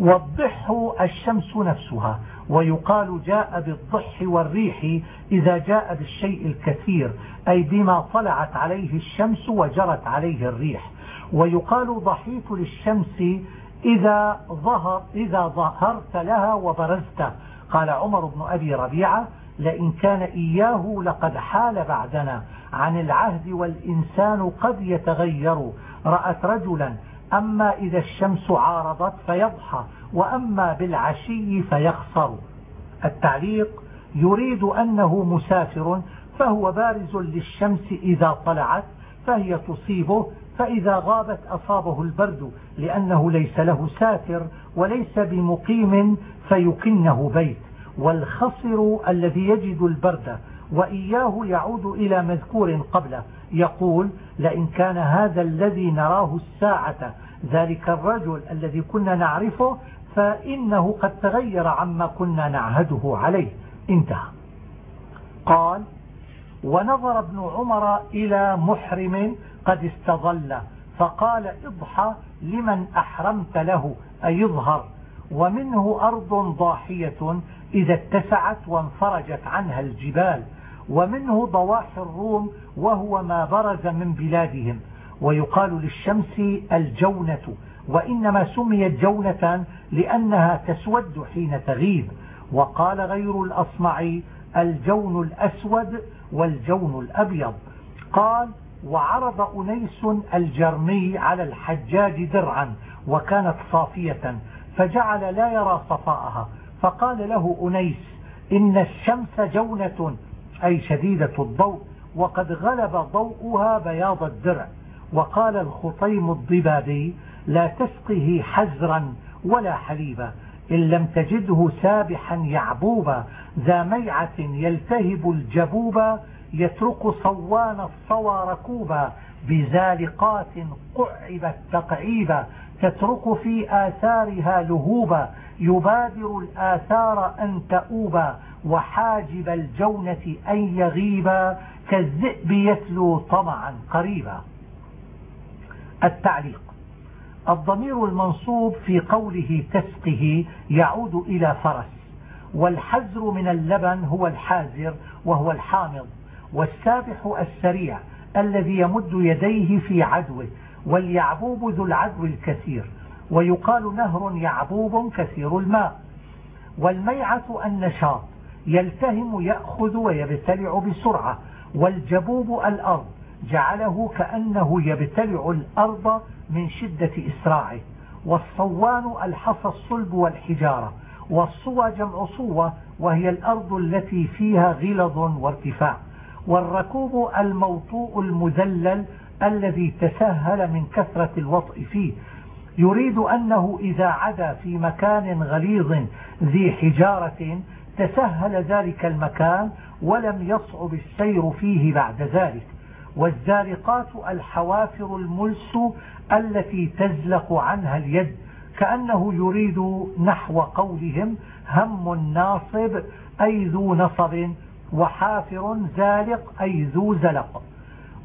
والضح الشمس نفسها ويقال جاء بالضح والريح إذا جاء بالشيء الكثير أي بما طلعت عليه الشمس وجرت عليه الريح. ويقال ضحيت للشمس إذا, ظهر إذا ظهرت لها وبرزت. قال عمر بن أبي ربيعة لئن كان إياه لقد حال بعدنا. عن العهد والإنسان قد يتغير. رأت رجلا أما إذا الشمس عارضت فيضحى وأما بالعشي فيخسر. التعليق يريد أنه مسافر فهو بارز للشمس إذا طلعت فهي تصيبه فإذا غابت أصابه البرد لأنه ليس له ساتر وليس بمقيم فيكنه بيت. والخصر الذي يجد البرد وإياه يعود إلى مذكور قبله. يقول لئن كان هذا الذي نراه الساعة ذلك الرجل الذي كنا نعرفه فإنه قد تغير عما كنا نعهده عليه. انتهى. قال ونظر ابن عمر إلى محرم قد استظل فقال اضحى لمن أحرمت له أي اظهر. ومنه أرض ضاحية إذا اتسعت وانفرجت عنها الجبال ومنه ضواحي الروم وهو ما برز من بلادهم. ويقال للشمس الجونة وإنما سميت جونة لأنها تسود حين تغيب. وقال غير الأصمعي الجون الأسود والجون الأبيض. قال وعرض أنيس الجرمي على الحجاج درعا وكانت صافية فجعل لا يرى صفاءها. فقال له أنيس إن الشمس جونة أي شديدة الضوء وقد غلب ضوءها بياض الدرع. وقال الخطيم الضبابي لا تسقه حزرا ولا حليبا. إن لم تجده سابحا يعبوبا ذا ميعة يلتهب الجبوبا يترك صوان الصوى ركوبا بزالقات قعبت تقعيبا تترك في آثارها لهوبا يبادر الآثار أن تؤوبا وحاجب الجونة أن يغيبا كالذئب يتلو طمعا قريبا. التعليق. الضمير المنصوب في قوله تسقه يعود إلى فرس والحزر من اللبن هو الحازر وهو الحامض والسابح السريع الذي يمد يديه في عدوه واليعبوب ذو العدو الكثير ويقال نهر يعبوب كثير الماء. والميعة النشاط يلتهم يأخذ ويبتلع بسرعة والجبوب الأرض جعله كأنه يبتلع الأرض من شدة إسراعه. والصوان الحصى الصلب والحجارة والصوى جمع صوة وهي الأرض التي فيها غلظ وارتفاع. والركوب الموطوء المذلل الذي تسهل من كثرة الوطء فيه. يريد أنه إذا عدا في مكان غليظ ذي حجارة تسهل ذلك المكان ولم يصعب السير فيه بعد ذلك. والزارقات الحوافر الملس التي تزلق عنها اليد كأنه يريد نحو قولهم هم ناصب أي ذو نصب وحافر زالق أي ذو زلق.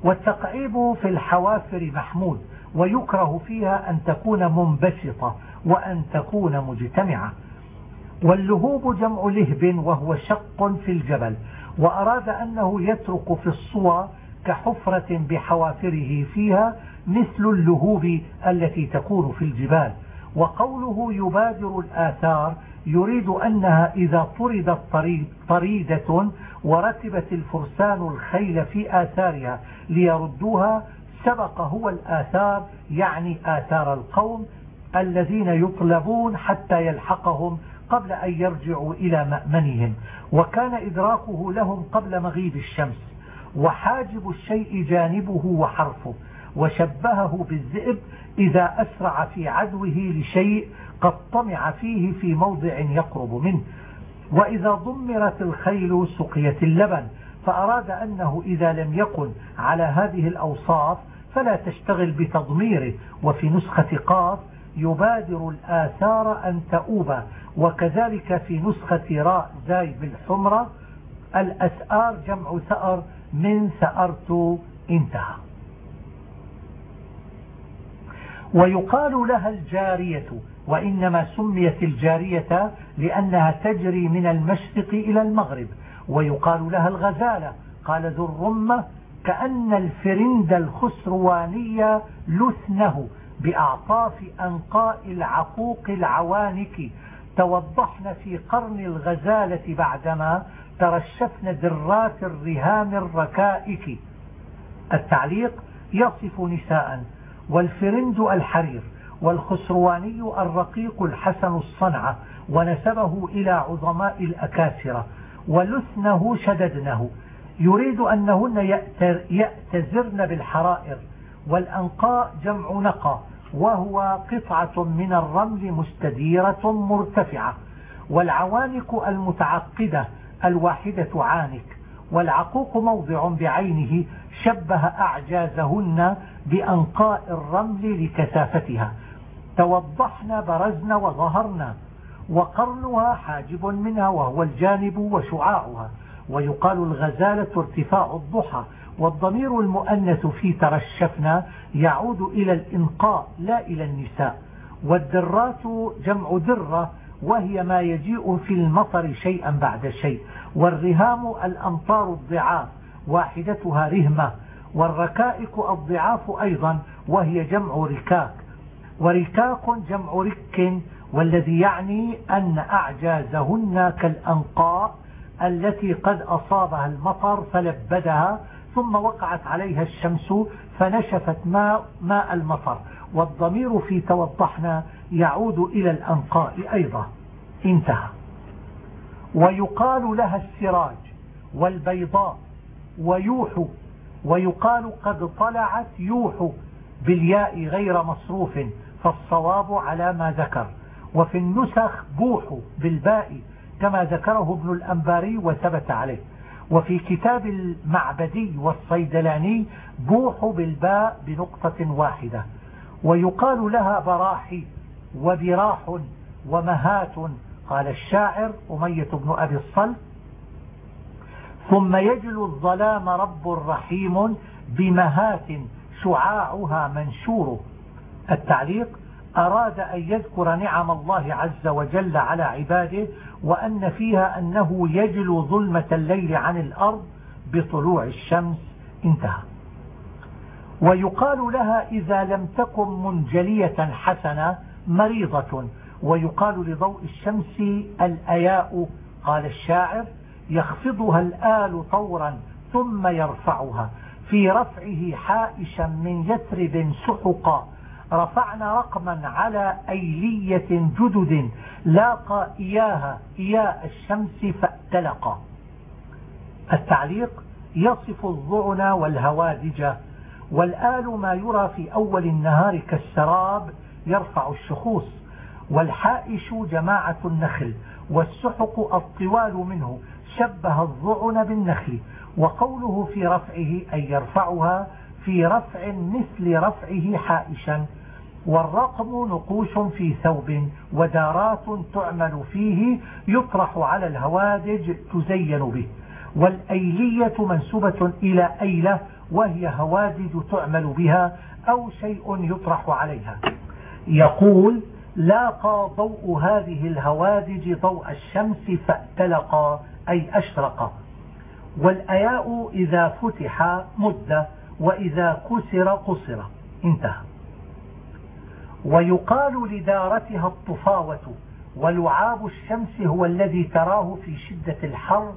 والتقعيب في الحوافر محمود ويكره فيها أن تكون منبسطة وأن تكون مجتمعة. واللهوب جمع لهب وهو شق في الجبل وأراد أنه يترك في الصوى كحفرة بحوافره فيها مثل اللهوب التي تكون في الجبال. وقوله يبادر الآثار يريد أنها طريد طردت طريدة وركبت الفرسان الخيل في آثارها ليردوها سبق هو الآثار يعني آثار القوم الذين يطلبون حتى يلحقهم قبل أن يرجعوا إلى مأمنهم. وكان إدراكه لهم قبل مغيب الشمس. وحاجب الشيء جانبه وحرفه وشبهه بالذئب إذا أسرع في عدوه لشيء قد طمع فيه في موضع يقرب منه. وإذا ضمرت الخيل سقيت اللبن فأراد أنه إذا لم يكن على هذه الأوصاف فلا تشتغل بتضميره. وفي نسخة قاف يبادر الآثار أن تؤوب وكذلك في نسخة راء زاي بالحمرة الأسآر جمع ثأر من ثأرت انتهى. ويقال لها الجارية وإنما سميت الجارية لأنها تجري من المشرق إلى المغرب. ويقال لها الغزالة قال ذو الرمة كأن الفرند الخسرواني لثنه بأعطاف أنقاء العقوق العوانك. توضحن في قرن الغزالة بعدما ترشفن درات الرهام الركائك. التعليق يصف نساء والفرند الحرير والخسرواني الرقيق الحسن الصنعة ونسبه إلى عظماء الأكاسرة ولثنه شددنه. يريد أنهن يأتزرن بالحرائر والأنقاء جمع نقى وهو قطعة من الرمل مستديرة مرتفعة. والعوانك المتعقدة الواحدة عانك والعقوق موضع بعينه شبه أعجازهن بأنقاء الرمل لكثافتها. توضحن برزن وظهرن وقرنها حاجب منها وهو الجانب وشعاعها. ويقال الغزالة ارتفاع الضحى والضمير المؤنث في ترشفنا يعود إلى الإنقاء لا إلى النساء. والدرات جمع درة وهي ما يجيء في المطر شيئا بعد شيء. والرهام الأمطار الضعاف واحدتها رهمة. والركائك الضعاف أيضا وهي جمع ركاك. وركاك جمع رك والذي يعني أن أعجازهن كالأنقاء التي قد أصابها المطر فلبدها ثم وقعت عليها الشمس فنشفت ماء, ماء المطر. والضمير في توضحنا يعود إلى الأنقاء أيضا. انتهى. ويقال لها السراج والبيضاء ويوح ويقال قد طلعت يوح بالياء غير مصروف فالصواب على ما ذكر. وفي النسخ بوح بالباء كما ذكره ابن الأنباري وثبت عليه. وفي كتاب المعبدي والصيدلاني بوح بالباء بنقطة واحدة. ويقال لها براحي وبراح ومهات قال الشاعر أمية بن أبي الصلت ثم يجلو الظلام رب رحيم بمهات شعاعها منشور. التعليق أراد أن يذكر نعم الله عز وجل على عباده وأن فيها أنه يجلو ظلمة الليل عن الأرض بطلوع الشمس. انتهى. ويقال لها إذا لم تكن منجلية حسنة مريضة ويقال لضوء الشمس الأياء. قال الشاعر يخفضها الآل طورا ثم يرفعها. في رفعه حائشا من يثرب سحقا. رفعنا رقما على أيلية جدد لاقى إياها إياء الشمس فاتلقا التعليق يصف الظعن والهوادج. والآل ما يرى في أول النهار كالسراب يرفع الشخوص. والحائش جماعة النخل والسحق الطوال منه شبه الظعن بالنخل وقوله في رفعه أي يرفعها في رفع مثل رفعه حائشا والرقم نقوش في ثوب ودارات تعمل فيه يطرح على الهوادج تزين به والأيلية منسوبة إلى أيلة وهي هوادج تعمل بها أو شيء يطرح عليها. يقول لاقى ضوء هذه الهوادج ضوء الشمس فاتلقى أي أشرق. والأياء إذا فتح مد وإذا كسر قصر. انتهى. ويقال لدارتها الطفاوة ولعاب الشمس هو الذي تراه في شدة الحر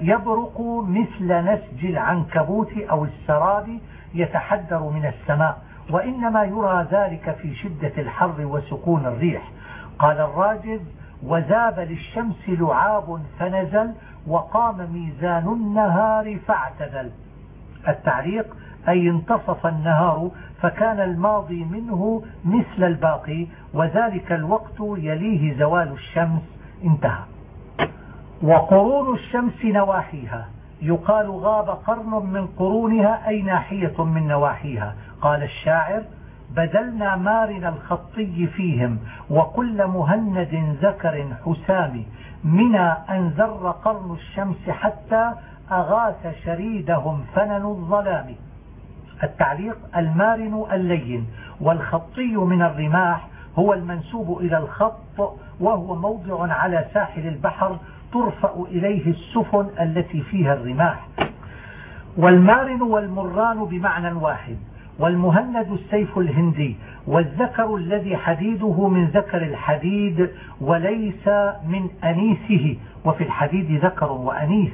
يبرق مثل نسج العنكبوت أو السراب يتحدر من السماء. وإنما يرى ذلك في شدة الحر وسكون الريح. قال الراجز وذاب للشمس لعاب فنزل وقام ميزان النهار فاعتدل التعليق أي انتصف النهار فكان الماضي منه مثل الباقي وذلك الوقت يليه زوال الشمس. انتهى. وقرون الشمس نواحيها. يقال غاب قرن من قرونها أي ناحية من نواحيها. قال الشاعر بدلنا مارن الخطي فيهم وكل مهند ذكر حسام. منا أن ذر قرن الشمس حتى أغاث شريدهم فنن الظلام. التعليق المارن اللين والخطي من الرماح هو المنسوب إلى الخط وهو موضع على ساحل البحر ترفع إليه السفن التي فيها الرماح. والمارن والمران بمعنى واحد. والمهند السيف الهندي. والذكر الذي حديده من ذكر الحديد وليس من أنيسه. وفي الحديد ذكر وأنيس.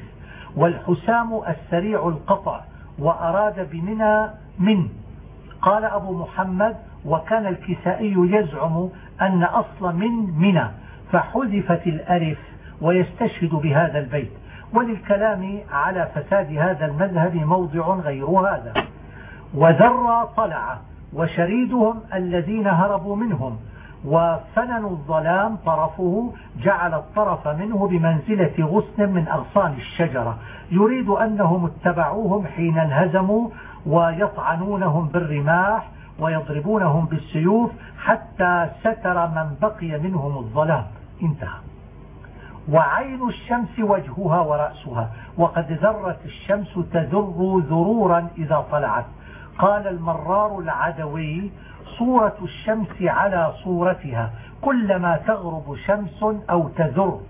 والحسام السريع القطع. وأراد بمنى من. قال أبو محمد وكان الكسائي يزعم أن أصل من منى. فحذفت الألف ويستشهد بهذا البيت. وللكلام على فساد هذا المذهب موضع غير هذا. وذر طلع وشريدهم الذين هربوا منهم. وفنن الظلام طرفه جعل الطرف منه بمنزلة غصن من أغصان الشجرة. يريد أنهم اتبعوهم حين انهزموا ويطعنونهم بالرماح ويضربونهم بالسيوف حتى ستر من بقي منهم الظلام. انتهى. وعين الشمس وجهها ورأسها وقد ذرت الشمس تذر ذرورا إذا طلعت. قال المرار العدوي صورة الشمس على صورتها كلما تغرب شمس أو تذر.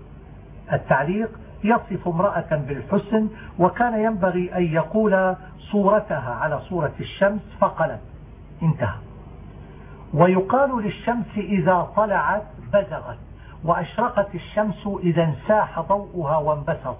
التعليق يصف امرأة بالحسن وكان ينبغي أن يقول صورتها على صورة الشمس فقلت. انتهى. ويقال للشمس إذا طلعت بزغت. وأشرقت الشمس إذا انساح ضوءها وانبسط.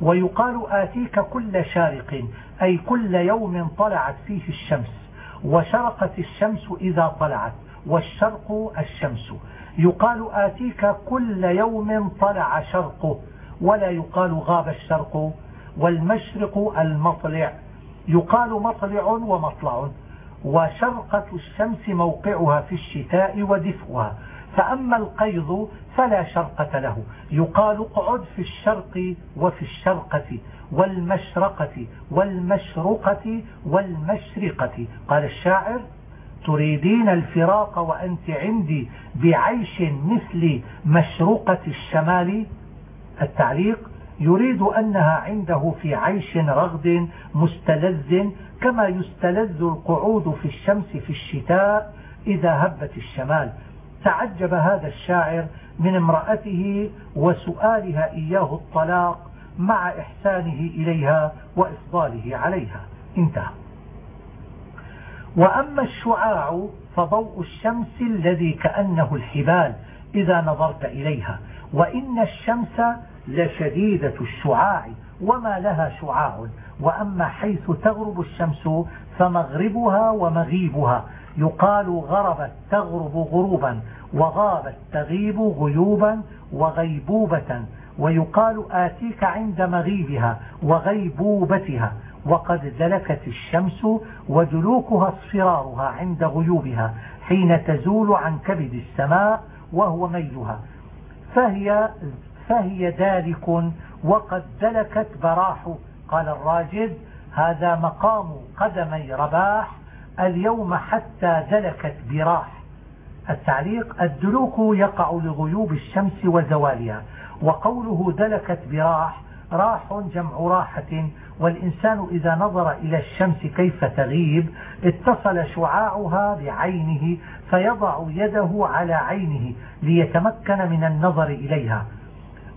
ويقال آتيك كل شارق أي كل يوم طلعت فيه الشمس. وشرقت الشمس إذا طلعت والشرق الشمس. يقال آتيك كل يوم طلع شرقه ولا يقال غاب الشرق. والمشرق المطلع يقال مطلع ومطلع. وشرقة الشمس موقعها في الشتاء ودفئها. فأما القيض فلا شرقة له. يقال اقعد في الشرق وفي الشرقة والمشرقة والمشرقة والمشرقة. قال الشاعر تريدين الفراق وأنت عندي بعيش مثل مشرقة الشمال. التعليق يريد أنها عنده في عيش رغد مستلذ كما يستلذ القعود في الشمس في الشتاء إذا هبت الشمال. تعجب هذا الشاعر من امرأته وسؤالها إياه الطلاق مع إحسانه إليها وإفضاله عليها. انتهى. وأما الشعاع فضوء الشمس الذي كأنه الحبال إذا نظرت إليها وإن الشمس لشديدة الشعاع وما لها شعاع. وأما حيث تغرب الشمس فمغربها ومغيبها يقال غربت تغرب غروبا وغابت تغيب غيوبا وغيبوبة ويقال آتيك عند مغيبها وغيبوبتها وقد دلكت الشمس ودلوكها اصفرارها عند غيوبها حين تزول عن كبد السماء وهو ميلها. فهي, فهي دالك وقد دلكت براح قال الراجد هذا مقام قدمي رباح اليوم حتى دلكت براح. التعليق الدلوك يقع لغيوب الشمس وزوالها وقوله دلكت براح راح جمع راحة والإنسان إذا نظر إلى الشمس كيف تغيب اتصل شعاعها بعينه فيضع يده على عينه ليتمكن من النظر إليها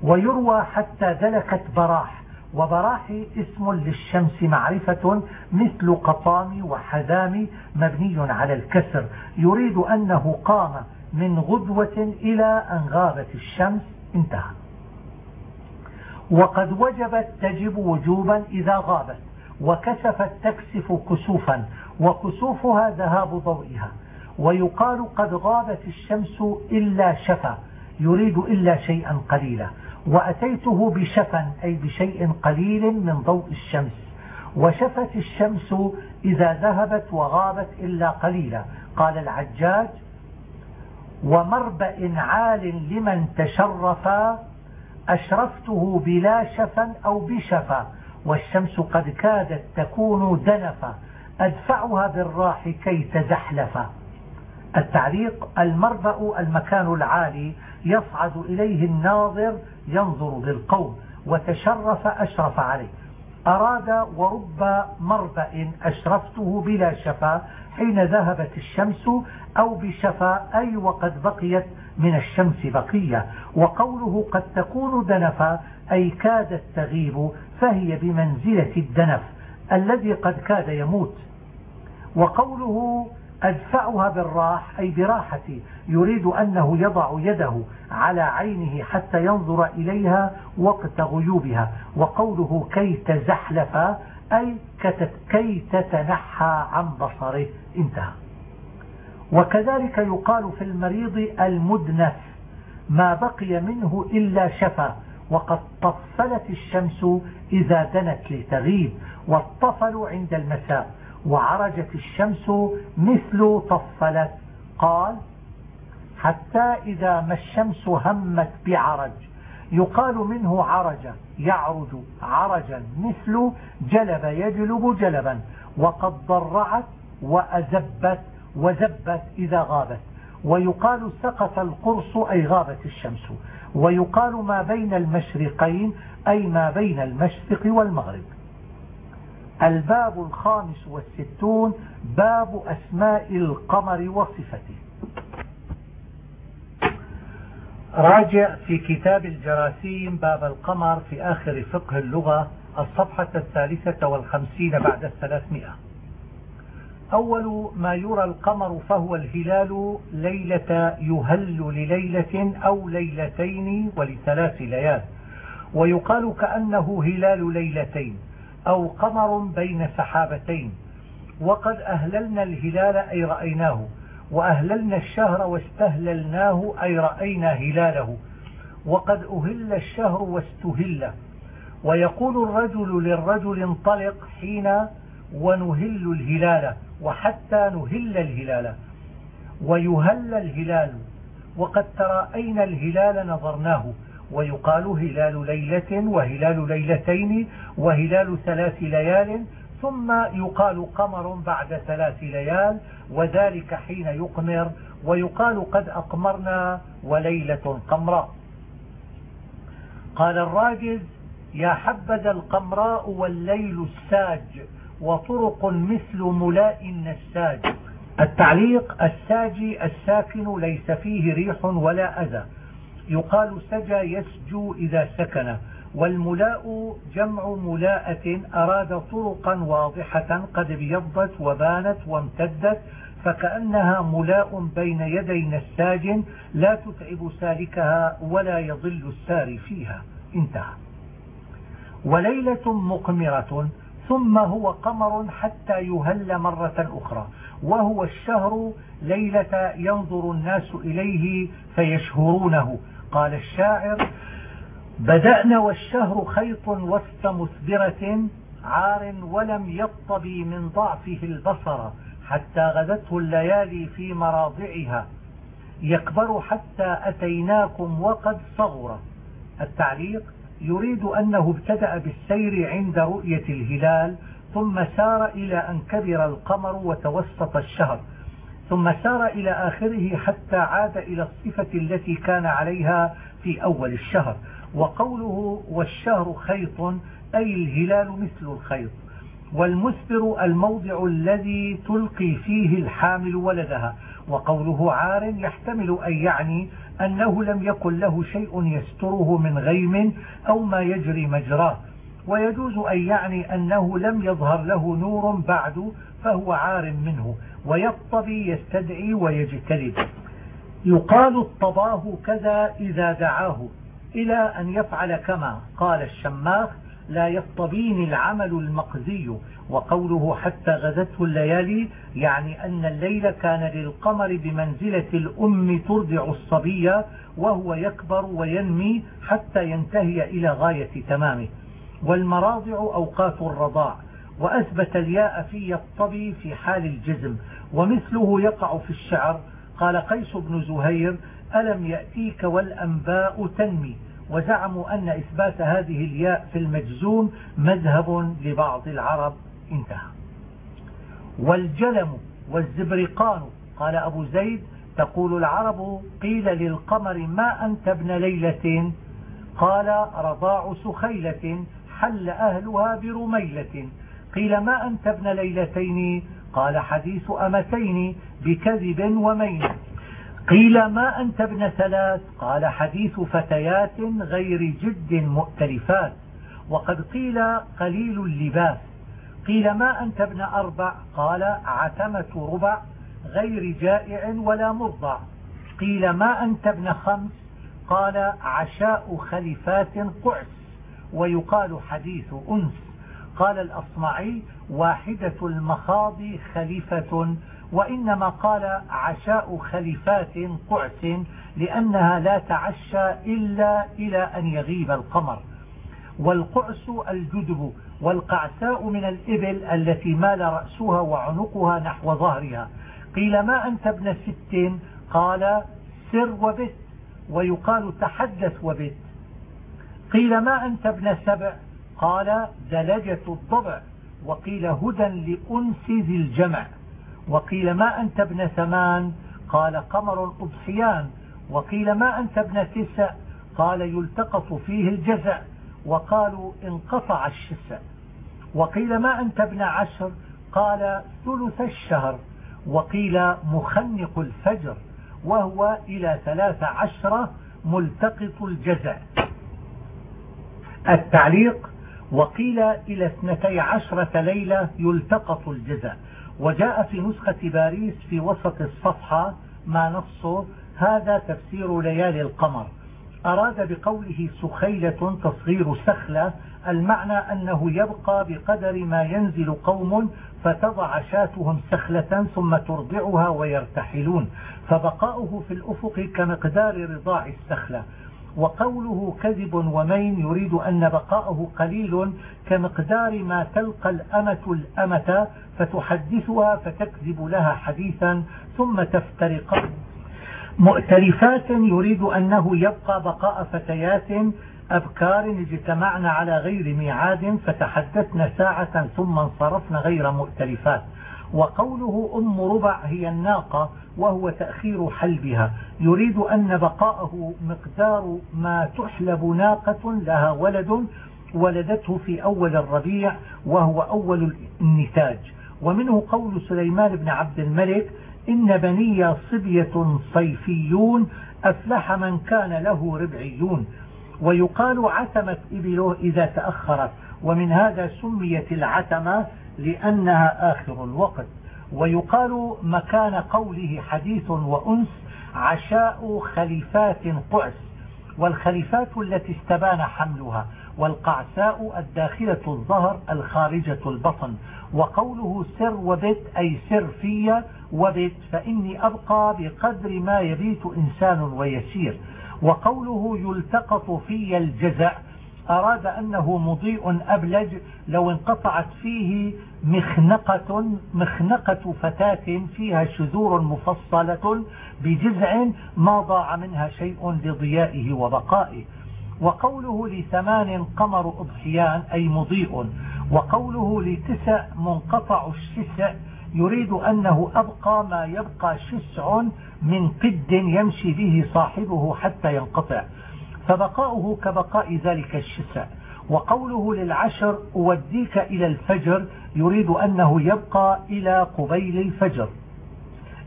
ويروى حتى دلكت براح وبراح اسم للشمس معرفة مثل قطام وحذام مبني على الكسر. يريد أنه قام من غدوة إلى أن غابت الشمس. انتهى. وقد وجبت تجب وجوبا إذا غابت وكسفت تكسف كسوفا وكسوفها ذهاب ضوئها. ويقال قد غابت الشمس إلا شفا يريد إلا شيئا قليلا. وأتيته بشفا أي بشيء قليل من ضوء الشمس. وشفت الشمس إذا ذهبت وغابت إلا قليلا. قال العجاج ومربأ عال لمن تشرفا أشرفته بلا شفا أو بشفا. والشمس قد كادت تكون دنفا أدفعها بالراح كي تزحلفا. التعليق المربأ المكان العالي يصعد إليه الناظر ينظر للقوم وتشرف أشرف عليه. أراد ورب مربأ أشرفته بلا شفا حين ذهبت الشمس أو بشفا أي وقد بقيت من الشمس بقية. وقوله قد تكون دنفا أي كادت تغيب فهي بمنزلة الدنف الذي قد كاد يموت. وقوله أدفعها بالراح أي براحتي. يريد أنه يضع يده على عينه حتى ينظر إليها وقت غيوبها. وقوله كي تزحلف أي كي تتنحى عن بصره. انتهى. وكذلك يقال في المريض المدنف ما بقي منه إلا شفا وقد طفلت الشمس إذا دنت لتغيب والطفل عند المساء. وعرجت الشمس مثل طفلت قال حتى إذا ما الشمس همت بعرج يقال منه عرج يعرج عرجا مثل جلب يجلب جلبا وقد ضرعت وأزبت وزبت إذا غابت. ويقال سقط القرص أي غابت الشمس. ويقال ما بين المشرقين أي ما بين المشرق والمغرب. الباب الخامس والستون باب أسماء القمر وصفته. راجع في كتاب الجراثيم باب القمر في آخر فقه اللغة الصفحة الثالثة والخمسين بعد الثلاثمائة. أول ما يرى القمر فهو الهلال ليلة يهل لليلة أو ليلتين ولثلاث ليال ويقال كأنه هلال ليلتين. أو قمر بين سحابتين وقد أهللنا الهلال أي رأيناه وأهللنا الشهر واستهللناه أي رأينا هلاله وقد أهل الشهر واستهل. ويقول الرجل للرجل انطلق حين ونهل الهلال وحتى نهل الهلال. ويهل الهلال وقد ترأينا الهلال نظرناه. ويقال هلال ليلة وهلال ليلتين وهلال ثلاث ليال ثم يقال قمر بعد ثلاث ليال وذلك حين يقمر ويقال قد أقمرنا وليلة قمراء. قال الراجز يا حبذا القمراء والليل الساج وطرق مثل ملاء النساج. التعليق الساجي الساكن ليس فيه ريح ولا أذى. يقال سجى يسجو إذا سكن والملاء جمع ملاءة أراد طرقا واضحة قد ابيضت وبانت وامتدت فكأنها ملاء بين يدي نساج لا تتعب سالكها ولا يضل الساري فيها. انتهى. وليلة مقمرة ثم هو قمر حتى يهل مرة أخرى وهو الشهر ليلة ينظر الناس إليه فيشهرونه. قال الشاعر بدأنا والشهر خيط وسط مثبرة عار ولم يطبي من ضعفه البصر حتى غدته الليالي في مراضعها. يكبر حتى أتيناكم وقد صغر. التعليق يريد أنه ابتدأ بالسير عند رؤية الهلال ثم سار إلى أن كبر القمر وتوسط الشهر. ثم سار إلى آخره حتى عاد إلى الصفة التي كان عليها في أول الشهر. وقوله والشهر خيط أي الهلال مثل الخيط. والمسبر الموضع الذي تلقي فيه الحامل ولدها. وقوله عار يحتمل أن يعني أنه لم يكن له شيء يستره من غيم أو ما يجري مجراه. ويجوز أن يعني أنه لم يظهر له نور بعد فهو عار منه. ويطبي يستدعي ويجتلب يقال الطباه كذا إذا دعاه إلى أن يفعل كما قال الشماخ لا يطبيني العمل المقزي. وقوله حتى غزته الليالي يعني أن الليل كان للقمر بمنزلة الأم ترضع الصبي وهو يكبر وينمي حتى ينتهي إلى غاية تمامه. والمراضع أوقات الرضاع. وأثبت الياء في الطبي في حال الجزم ومثله يقع في الشعر. قال قيس بن زهير ألم يأتيك والأنباء تنمي؟ وزعموا أن إثبات هذه الياء في المجزوم مذهب لبعض العرب. انتهى. والجلم والزبرقان قال أبو زيد تقول العرب قيل للقمر ما أنت ابن ليلة؟ قال رضاع سخيلة حل أهلها برميلة. قيل ما أنت ابن ليلتين؟ قال حديث أمتين بكذب ومين. قيل ما أنت ابن ثلاث؟ قال حديث فتيات غير جد مؤتلفات. وقد قيل قليل اللباس. قيل ما أنت ابن أربع؟ قال عتمة ربع غير جائع ولا مرضع. قيل ما أنت ابن خمس؟ قال عشاء خلفات قعس. ويقال حديث أنس. قال الأصمعي واحدة المخاض خليفة وإنما قال عشاء خليفات قعس لأنها لا تعشى إلا إلى أن يغيب القمر. والقعس الجدب والقعساء من الإبل التي مال رأسها وعنقها نحو ظهرها. قيل ما أنت ابن ست؟ قال سر وبت ويقال تحدث وبت قيل ما أنت ابن سبع؟ قال دلجة الضبع وقيل هدى لأنس ذي الجمع وقيل ما أنت ابن ثمان قال قمر أضحيان وقيل ما أنت ابن تسع قال يلتقط فيه الجزع وقالوا انقطع الشسع وقيل ما أنت ابن عشر قال ثلث الشهر وقيل مخنق الفجر وهو إلى ثلاث عشرة ملتقط الجزع التعليق وقيل إلى اثنتي عشرة ليلة يلتقط الجزع وجاء في نسخة باريس في وسط الصفحة ما نصه هذا تفسير ليالي القمر. أراد بقوله سخيلة تصغير سخلة المعنى أنه يبقى بقدر ما ينزل قوم فتضع شاتهم سخلة ثم ترضعها ويرتحلون. فبقاؤه في الأفق كمقدار رضاع السخلة. وقوله كذب ومين يريد أن بقاءه قليل كمقدار ما تلقى الأمة الأمة فتحدثها فتكذب لها حديثا ثم تفترق مؤتلفات يريد أنه يبقى بقاء فتيات أبكار اجتمعن على غير ميعاد فتحدثن ساعة ثم انصرفن غير مؤتلفات. وقوله أم ربع هي الناقة وهو تأخير حلبها. يريد أن بقاءه مقدار ما تحلب ناقة لها ولد ولدته في أول الربيع وهو أول النتاج. ومنه قول سليمان بن عبد الملك إن بني صبية صيفيون أفلح من كان له ربعيون. ويقال عتمت إبله إذا تأخرت ومن هذا سميت العتمة لأنها آخر الوقت. ويقال مكان قوله حديث وأنس عشاء خليفات قعس. والخليفات التي استبان حملها والقعساء الداخلة الظهر الخارجة البطن. وقوله سر وبت أي سر في وبت فإني أبقى بقدر ما يبيت إنسان ويسير. وقوله يلتقط في الجزع أراد أنه مضيء أبلج لو انقطعت فيه مخنقة, مخنقة فتاة فيها شذور مفصلة بجزع ما ضاع منها شيء لضيائه وبقائه. وقوله لثمان قمر أضحيان أي مضيء. وقوله لتسع منقطع الشسع يريد أنه أبقى ما يبقى شسع من قد يمشي به صاحبه حتى ينقطع. فبقاؤه كبقاء ذلك الشسع وقوله للعشر أوديك إلى الفجر يريد أنه يبقى إلى قبيل الفجر.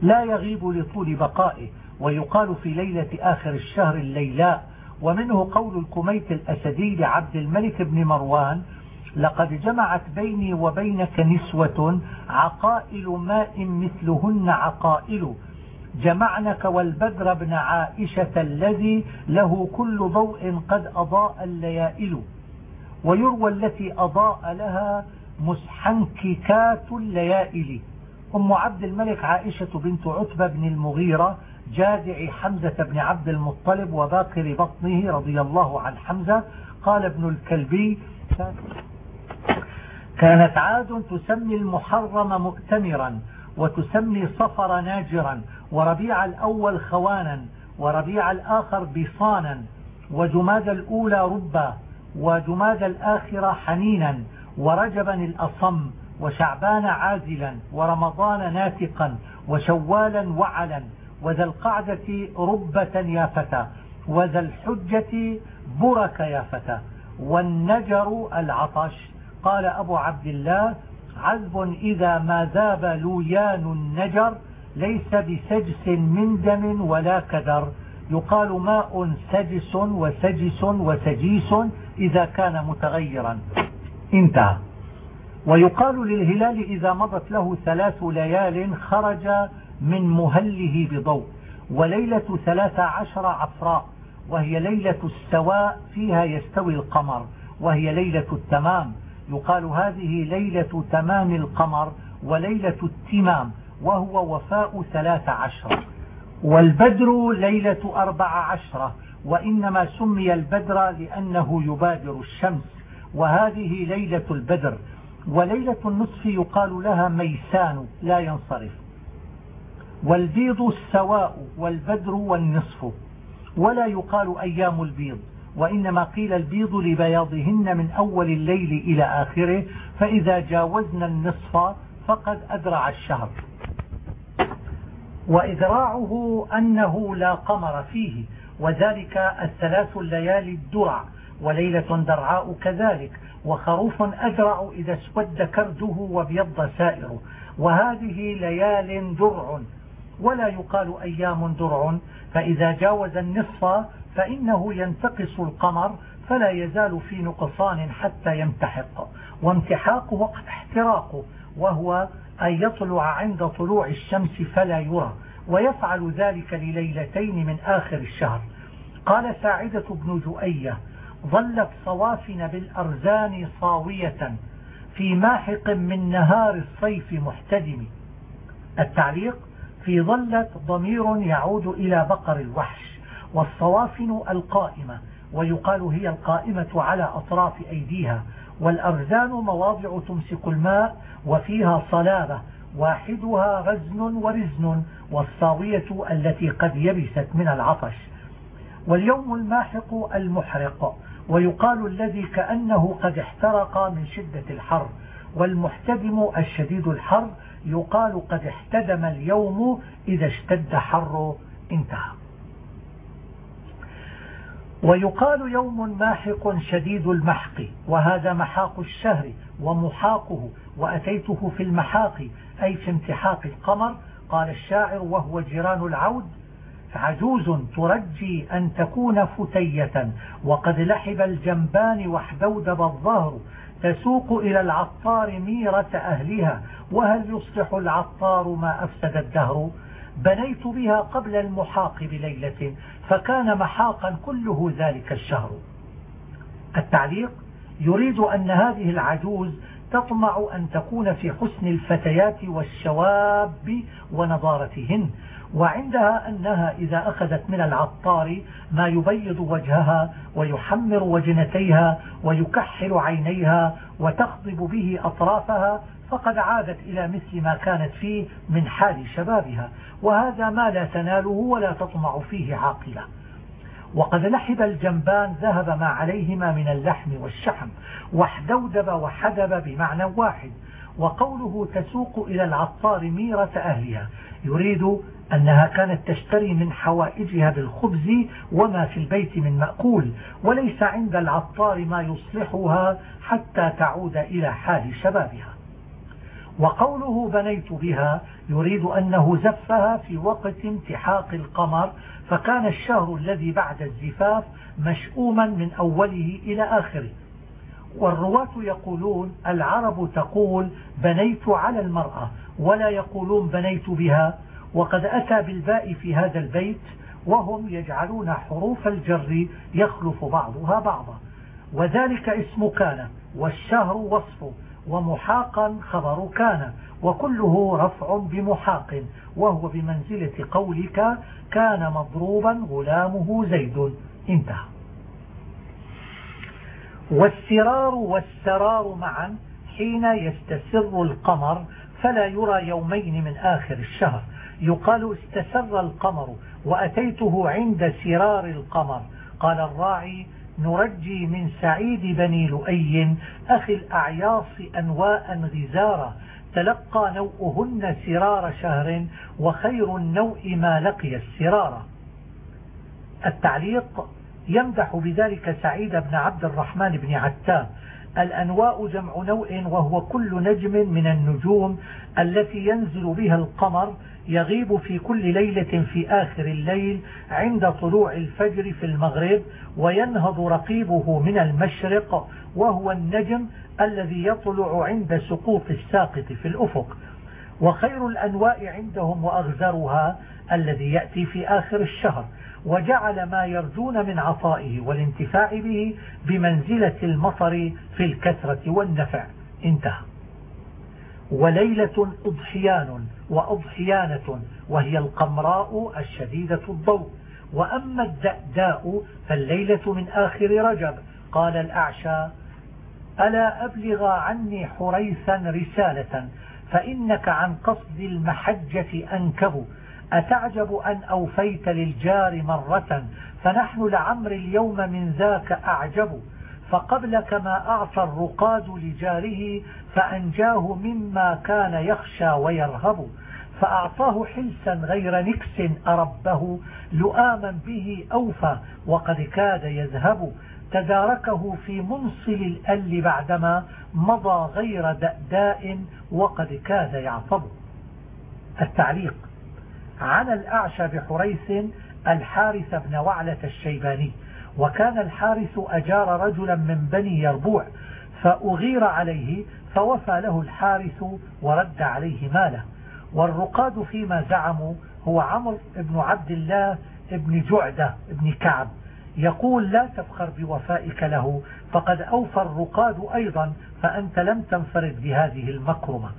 لا يغيب لطول بقائه ويقال في ليلة آخر الشهر الليلاء ومنه قول الكميت الأسدي لعبد الملك بن مروان لقد جمعت بيني وبينك نسوة عقائل ماء مثلهن عقائل جمعنك والبدر بن عائشة الذي له كل ضوء قد أضاء الليائل ويروى التي أضاء لها مسحنككات الليائل. أم عبد الملك عائشة بنت عتبة بن المغيرة جادع حمزة بن عبد المطلب وباقر بطنه رضي الله عن حمزة قال ابن الكلبي كانت عاد تسمي المحرم مؤتمرا وتسمي صفر ناجرا وربيع الأول خوانا وربيع الآخر بصانا وجماد الأولى ربا وجماد الآخرة حنينا ورجبا الأصم وشعبان عازلا ورمضان ناتقا وشوالا وعلا وذا القعدة ربة يا فتى وذا الحجة برك يا فتى والنجر العطش. قال أبو عبد الله عذب إذا ما ذاب لويان النجر ليس بسجس من دم ولا كدر. يقال ماء سجس وسجس وسجيس إذا كان متغيرا. انتهى. ويقال للهلال إذا مضت له ثلاث ليال خرج من مهله بضوء وليلة ثلاث عشر عفراء وهي ليلة السواء فيها يستوي القمر وهي ليلة التمام. يقال هذه ليلة تمام القمر وليلة التمام وهو وفاء ثلاث عشر. والبدر ليلة أربع عشرة وإنما سمي البدر لأنه يبادر الشمس وهذه ليلة البدر. وليلة النصف يقال لها ميسان لا ينصرف. والبيض السواء والبدر والنصف. ولا يقال أيام البيض. وإنما قيل البيض لبياضهن من أول الليل إلى آخره فإذا جاوزنا النصف فقد أدرع الشهر. وإذراعه أنه لا قمر فيه وذلك الثلاث الليالي الدرع وليلة درعاء كذلك وخروف أدرع إذا اسود كرده وابيض سائره وهذه ليال درع ولا يقال أيام درع فإذا جاوز النصف فإنه ينتقص القمر فلا يزال في نقصان حتى يمتحق وامتحاقه قد احتراقه وهو أن يطلع عند طلوع الشمس فلا يرى ويفعل ذلك لليلتين من آخر الشهر. قال ساعدة بن جؤية ظلت صوافن بالأرزان صاوية في ماحق من نهار الصيف محتدم. التعليق في ظلت ضمير يعود إلى بقر الوحش. والصوافن القائمة ويقال هي القائمة على أطراف أيديها. والأرزان مواضع تمسك الماء وفيها صلابة واحدها غزن ورزن والصاوية التي قد يبست من العطش. واليوم الماحق المحرق ويقال الذي كأنه قد احترق من شدة الحر. والمحتدم الشديد الحر يقال قد احتدم اليوم إذا اشتد حر انتهى. ويقال يوم ماحق شديد المحق وهذا محاق الشهر ومحاقه وأتيته في المحاق أي في امتحاق القمر قال الشاعر وهو جيران العود عجوز ترجي أن تكون فتية وقد لحب الجنبان واحدودب الظهر تسوق إلى العطار ميرة أهلها وهل يصلح العطار ما أفسد الدهر؟ بنيت بها قبل المحاق بليلة فكان محاقا كله ذلك الشهر. التعليق يريد أن هذه العجوز تطمع أن تكون في حسن الفتيات والشواب ونضارتهن وعندها أنها إذا أخذت من العطار ما يبيض وجهها ويحمر وجنتيها ويكحل عينيها وتخضب به أطرافها فقد عادت إلى مثل ما كانت فيه من حال شبابها وهذا ما لا تناله ولا تطمع فيه عاقلة. وقد لحب الجنبان ذهب ما عليهما من اللحم والشحم واحدودب وحدب بمعنى واحد وقوله تسوق إلى العطار ميرة أهلها يريد أنها كانت تشتري من حوائجها بالخبز وما في البيت من مأكول وليس عند العطار ما يصلحها حتى تعود إلى حال شبابها. وقوله بنيت بها يريد أنه زفها في وقت امتحاق القمر فكان الشهر الذي بعد الزفاف مشؤوما من أوله إلى آخره. والرواة يقولون العرب تقول بنيت على المرأة ولا يقولون بنيت بها. وقد أتى بالباء في هذا البيت وهم يجعلون حروف الجر يخلف بعضها بعضا. وذلك اسم كان والشهر وصفه. ومحاقا خبر كان وكله رفع بمحاق وهو بمنزلة قولك كان مضروبا غلامه زيد. انتهى. والسرار والسرار معا حين يستسر القمر فلا يرى يومين من آخر الشهر. يقال استسر القمر وأتيته عند سرار القمر. قال الراعي نرجي من سعيد بني لؤي أخي الأعياص أنواء غزارا تلقى نوءهن سرار شهر وخير النوء ما لقي السرار. التعليق يمدح بذلك سعيد بن عبد الرحمن بن عتاب. الأنواء جمع نوء وهو كل نجم من النجوم التي ينزل بها القمر يغيب في كل ليلة في آخر الليل عند طلوع الفجر في المغرب وينهض رقيبه من المشرق وهو النجم الذي يطلع عند سقوط الساقط في الأفق. وخير الأنواء عندهم وأغزرها الذي يأتي في آخر الشهر. وجعل ما يرجون من عطائه والانتفاع به بمنزلة المطر في الكثرة والنفع. انتهى. وليلة أضحيان وأضحيانة وهي القمراء الشديدة الضوء. وأما الدأداء فالليلة من آخر رجب. قال الأعشى ألا أبلغ عني حريثا رسالة فإنك عن قصد المحجة أنكب أتعجب أن أوفيت للجار مرة؟ فنحن لعمر اليوم من ذاك أعجب. فقبلك ما أعطى الرقاد لجاره فأنجاه مما كان يخشى ويرهب. فأعطاه حلسا غير نكس أربه لؤاما به أوفى وقد كاد يذهب. تداركه في منصل الأل بعدما مضى غير دأداء وقد كاد يعصب التعليق. عن الأعشى بحريث الحارث بن وعلة الشيباني. وكان الحارث أجار رجلا من بني يربوع فأغير عليه فوفى له الحارث ورد عليه ماله. والرقاد فيما زعموا هو عمرو بن عبد الله بن جعدة بن كعب. يقول لا تفخر بوفائك له فقد أوفى الرقاد أيضا فأنت لم تنفرد بهذه المكرمة.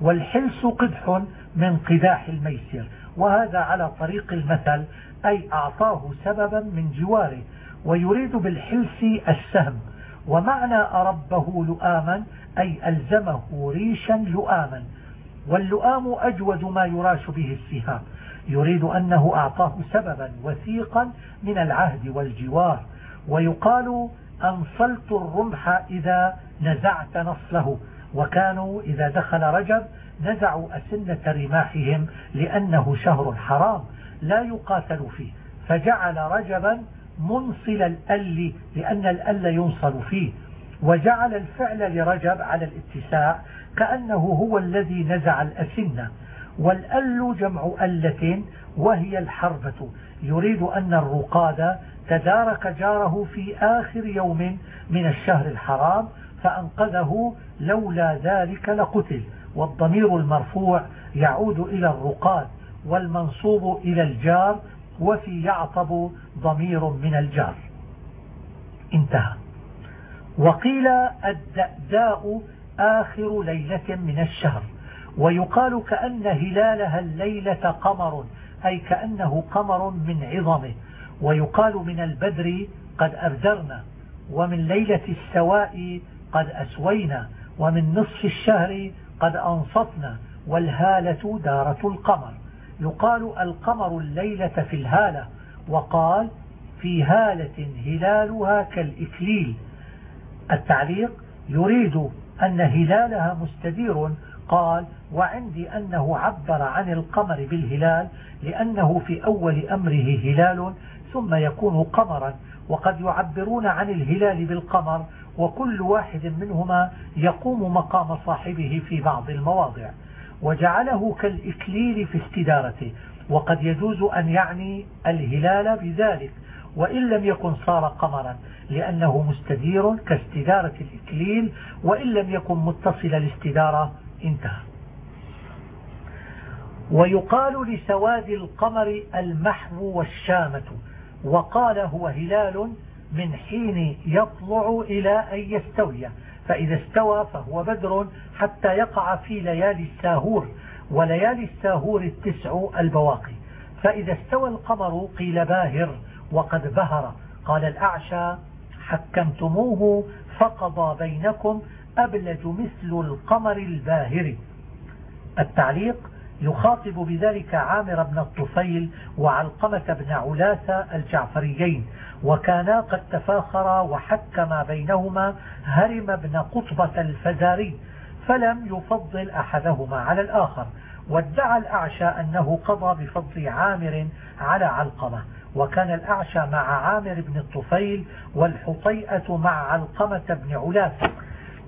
والحلس قدح من قداح الميسر وهذا على طريق المثل أي أعطاه سببا من جواره ويريد بالحلس السهم ومعنى أربه لؤاما أي ألزمه ريشا لؤاما. واللؤام أجود ما يراش به السهام يريد أنه أعطاه سببا وثيقا من العهد والجوار ويقال أنصلت الرمح إذا نزعت نصله. وكانوا إذا دخل رجب نزعوا أسنة رماحهم لأنه شهر حرام لا يقاتل فيه فجعل رجبا منصل الأل لأن الأل ينصل فيه وجعل الفعل لرجب على الاتساع كأنه هو الذي نزع الأسنة والأل جمع ألة وهي الحربة يريد أن الرقاد تدارك جاره في آخر يوم من الشهر الحرام فأنقذه لولا ذلك لقتل. والضمير المرفوع يعود إلى الرقاد والمنصوب إلى الجار وفي يعطب ضمير من الجار. انتهى. وقيل الدأداء آخر ليلة من الشهر. ويقال كأن هلالها الليلة قمر أي كأنه قمر من عظمه. ويقال من البدر قد أبدرنا. ومن ليلة السواء قد أسوينا ومن نصف الشهر قد أنصتنا والهالة دارة القمر. يقال القمر الليلة في الهالة وقال في هالة هلالها كالإكليل. التعليق يريد أن هلالها مستدير. قال وعندي أنه عبر عن القمر بالهلال لأنه في أول أمره هلال ثم يكون قمرا. وقد يعبرون عن الهلال بالقمر وكل واحد منهما يقوم مقام صاحبه في بعض المواضع وجعله كالإكليل في استدارته وقد يجوز أن يعني الهلال بذلك وإن لم يكن صار قمرا لأنه مستدير كاستدارة الإكليل وإن لم يكن متصل الاستدارة انتهى. ويقال لسواد القمر المحو والشامة وقال هو هلال من حين يطلع إلى أن يستوي. فإذا استوى فهو بدر حتى يقع في ليالي الساهور وليالي الساهور التسع البواقي. فإذا استوى القمر قيل باهر وقد بهر. قال الأعشى حكمتموه فقضى بينكم أبلج مثل القمر الباهر. التعليق يخاطب بذلك عامر بن الطفيل وعلقمة بن علاثة الجعفريين وكانا قد تفاخرا وحكما بينهما هرم بن قطبة الفزاري فلم يفضل أحدهما على الآخر وادعى الأعشى أنه قضى بفضل عامر على علقمة وكان الأعشى مع عامر بن الطفيل والحطيئة مع علقمة بن علاثة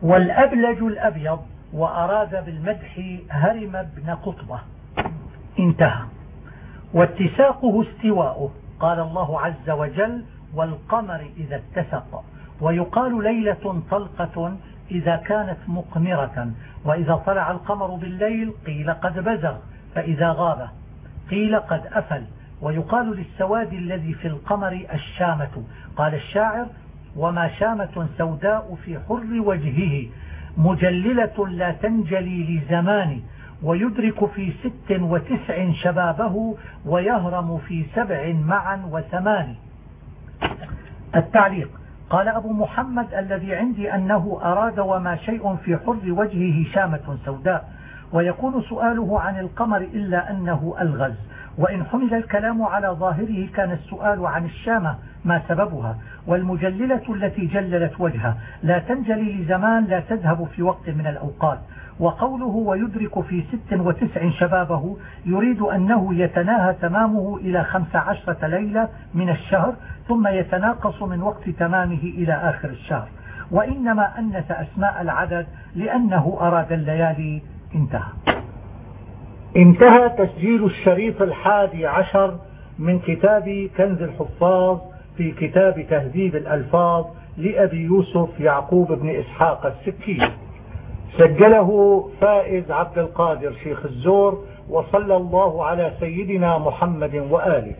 والأبلج الأبيض وأراد بالمدح هرم بن قطبة. انتهى. واتساقه استواؤه. قال الله عز وجل والقمر إذا اتسق. ويقال ليلة طلقة إذا كانت مقمرة. وإذا طلع القمر بالليل قيل قد بزغ فإذا غاب قيل قد أفل. ويقال للسواد الذي في القمر الشامة. قال الشاعر وما شامة سوداء في حر وجهه. مجللة لا تنجلي لزمان ويدرك في ست وتسع شبابه ويهرم في سبع معا وثمان. التعليق قال أبو محمد الذي عندي أنه أراد وما شيء في حر وجهه شامة سوداء ويكون سؤاله عن القمر إلا أنه ألغز. وإن حمل الكلام على ظاهره كان السؤال عن الشامة ما سببها والمجللة التي جللت وجهه لا تنجلي لزمان لا تذهب في وقت من الأوقات. وقوله ويدرك في ست وتسع شبابه يريد أنه يتناهى تمامه إلى خمس عشرة ليلة من الشهر ثم يتناقص من وقت تمامه إلى آخر الشهر. وإنما أنث أسماء العدد لأنه أراد الليالي. انتهى. انتهى تسجيل الشريط الحادي عشر من كتاب كنز الحفاظ في كتاب تهذيب الألفاظ لأبي يوسف يعقوب بن إسحاق السكي. سجله فائز عبد القادر شيخ الزور وصلى الله على سيدنا محمد وآله.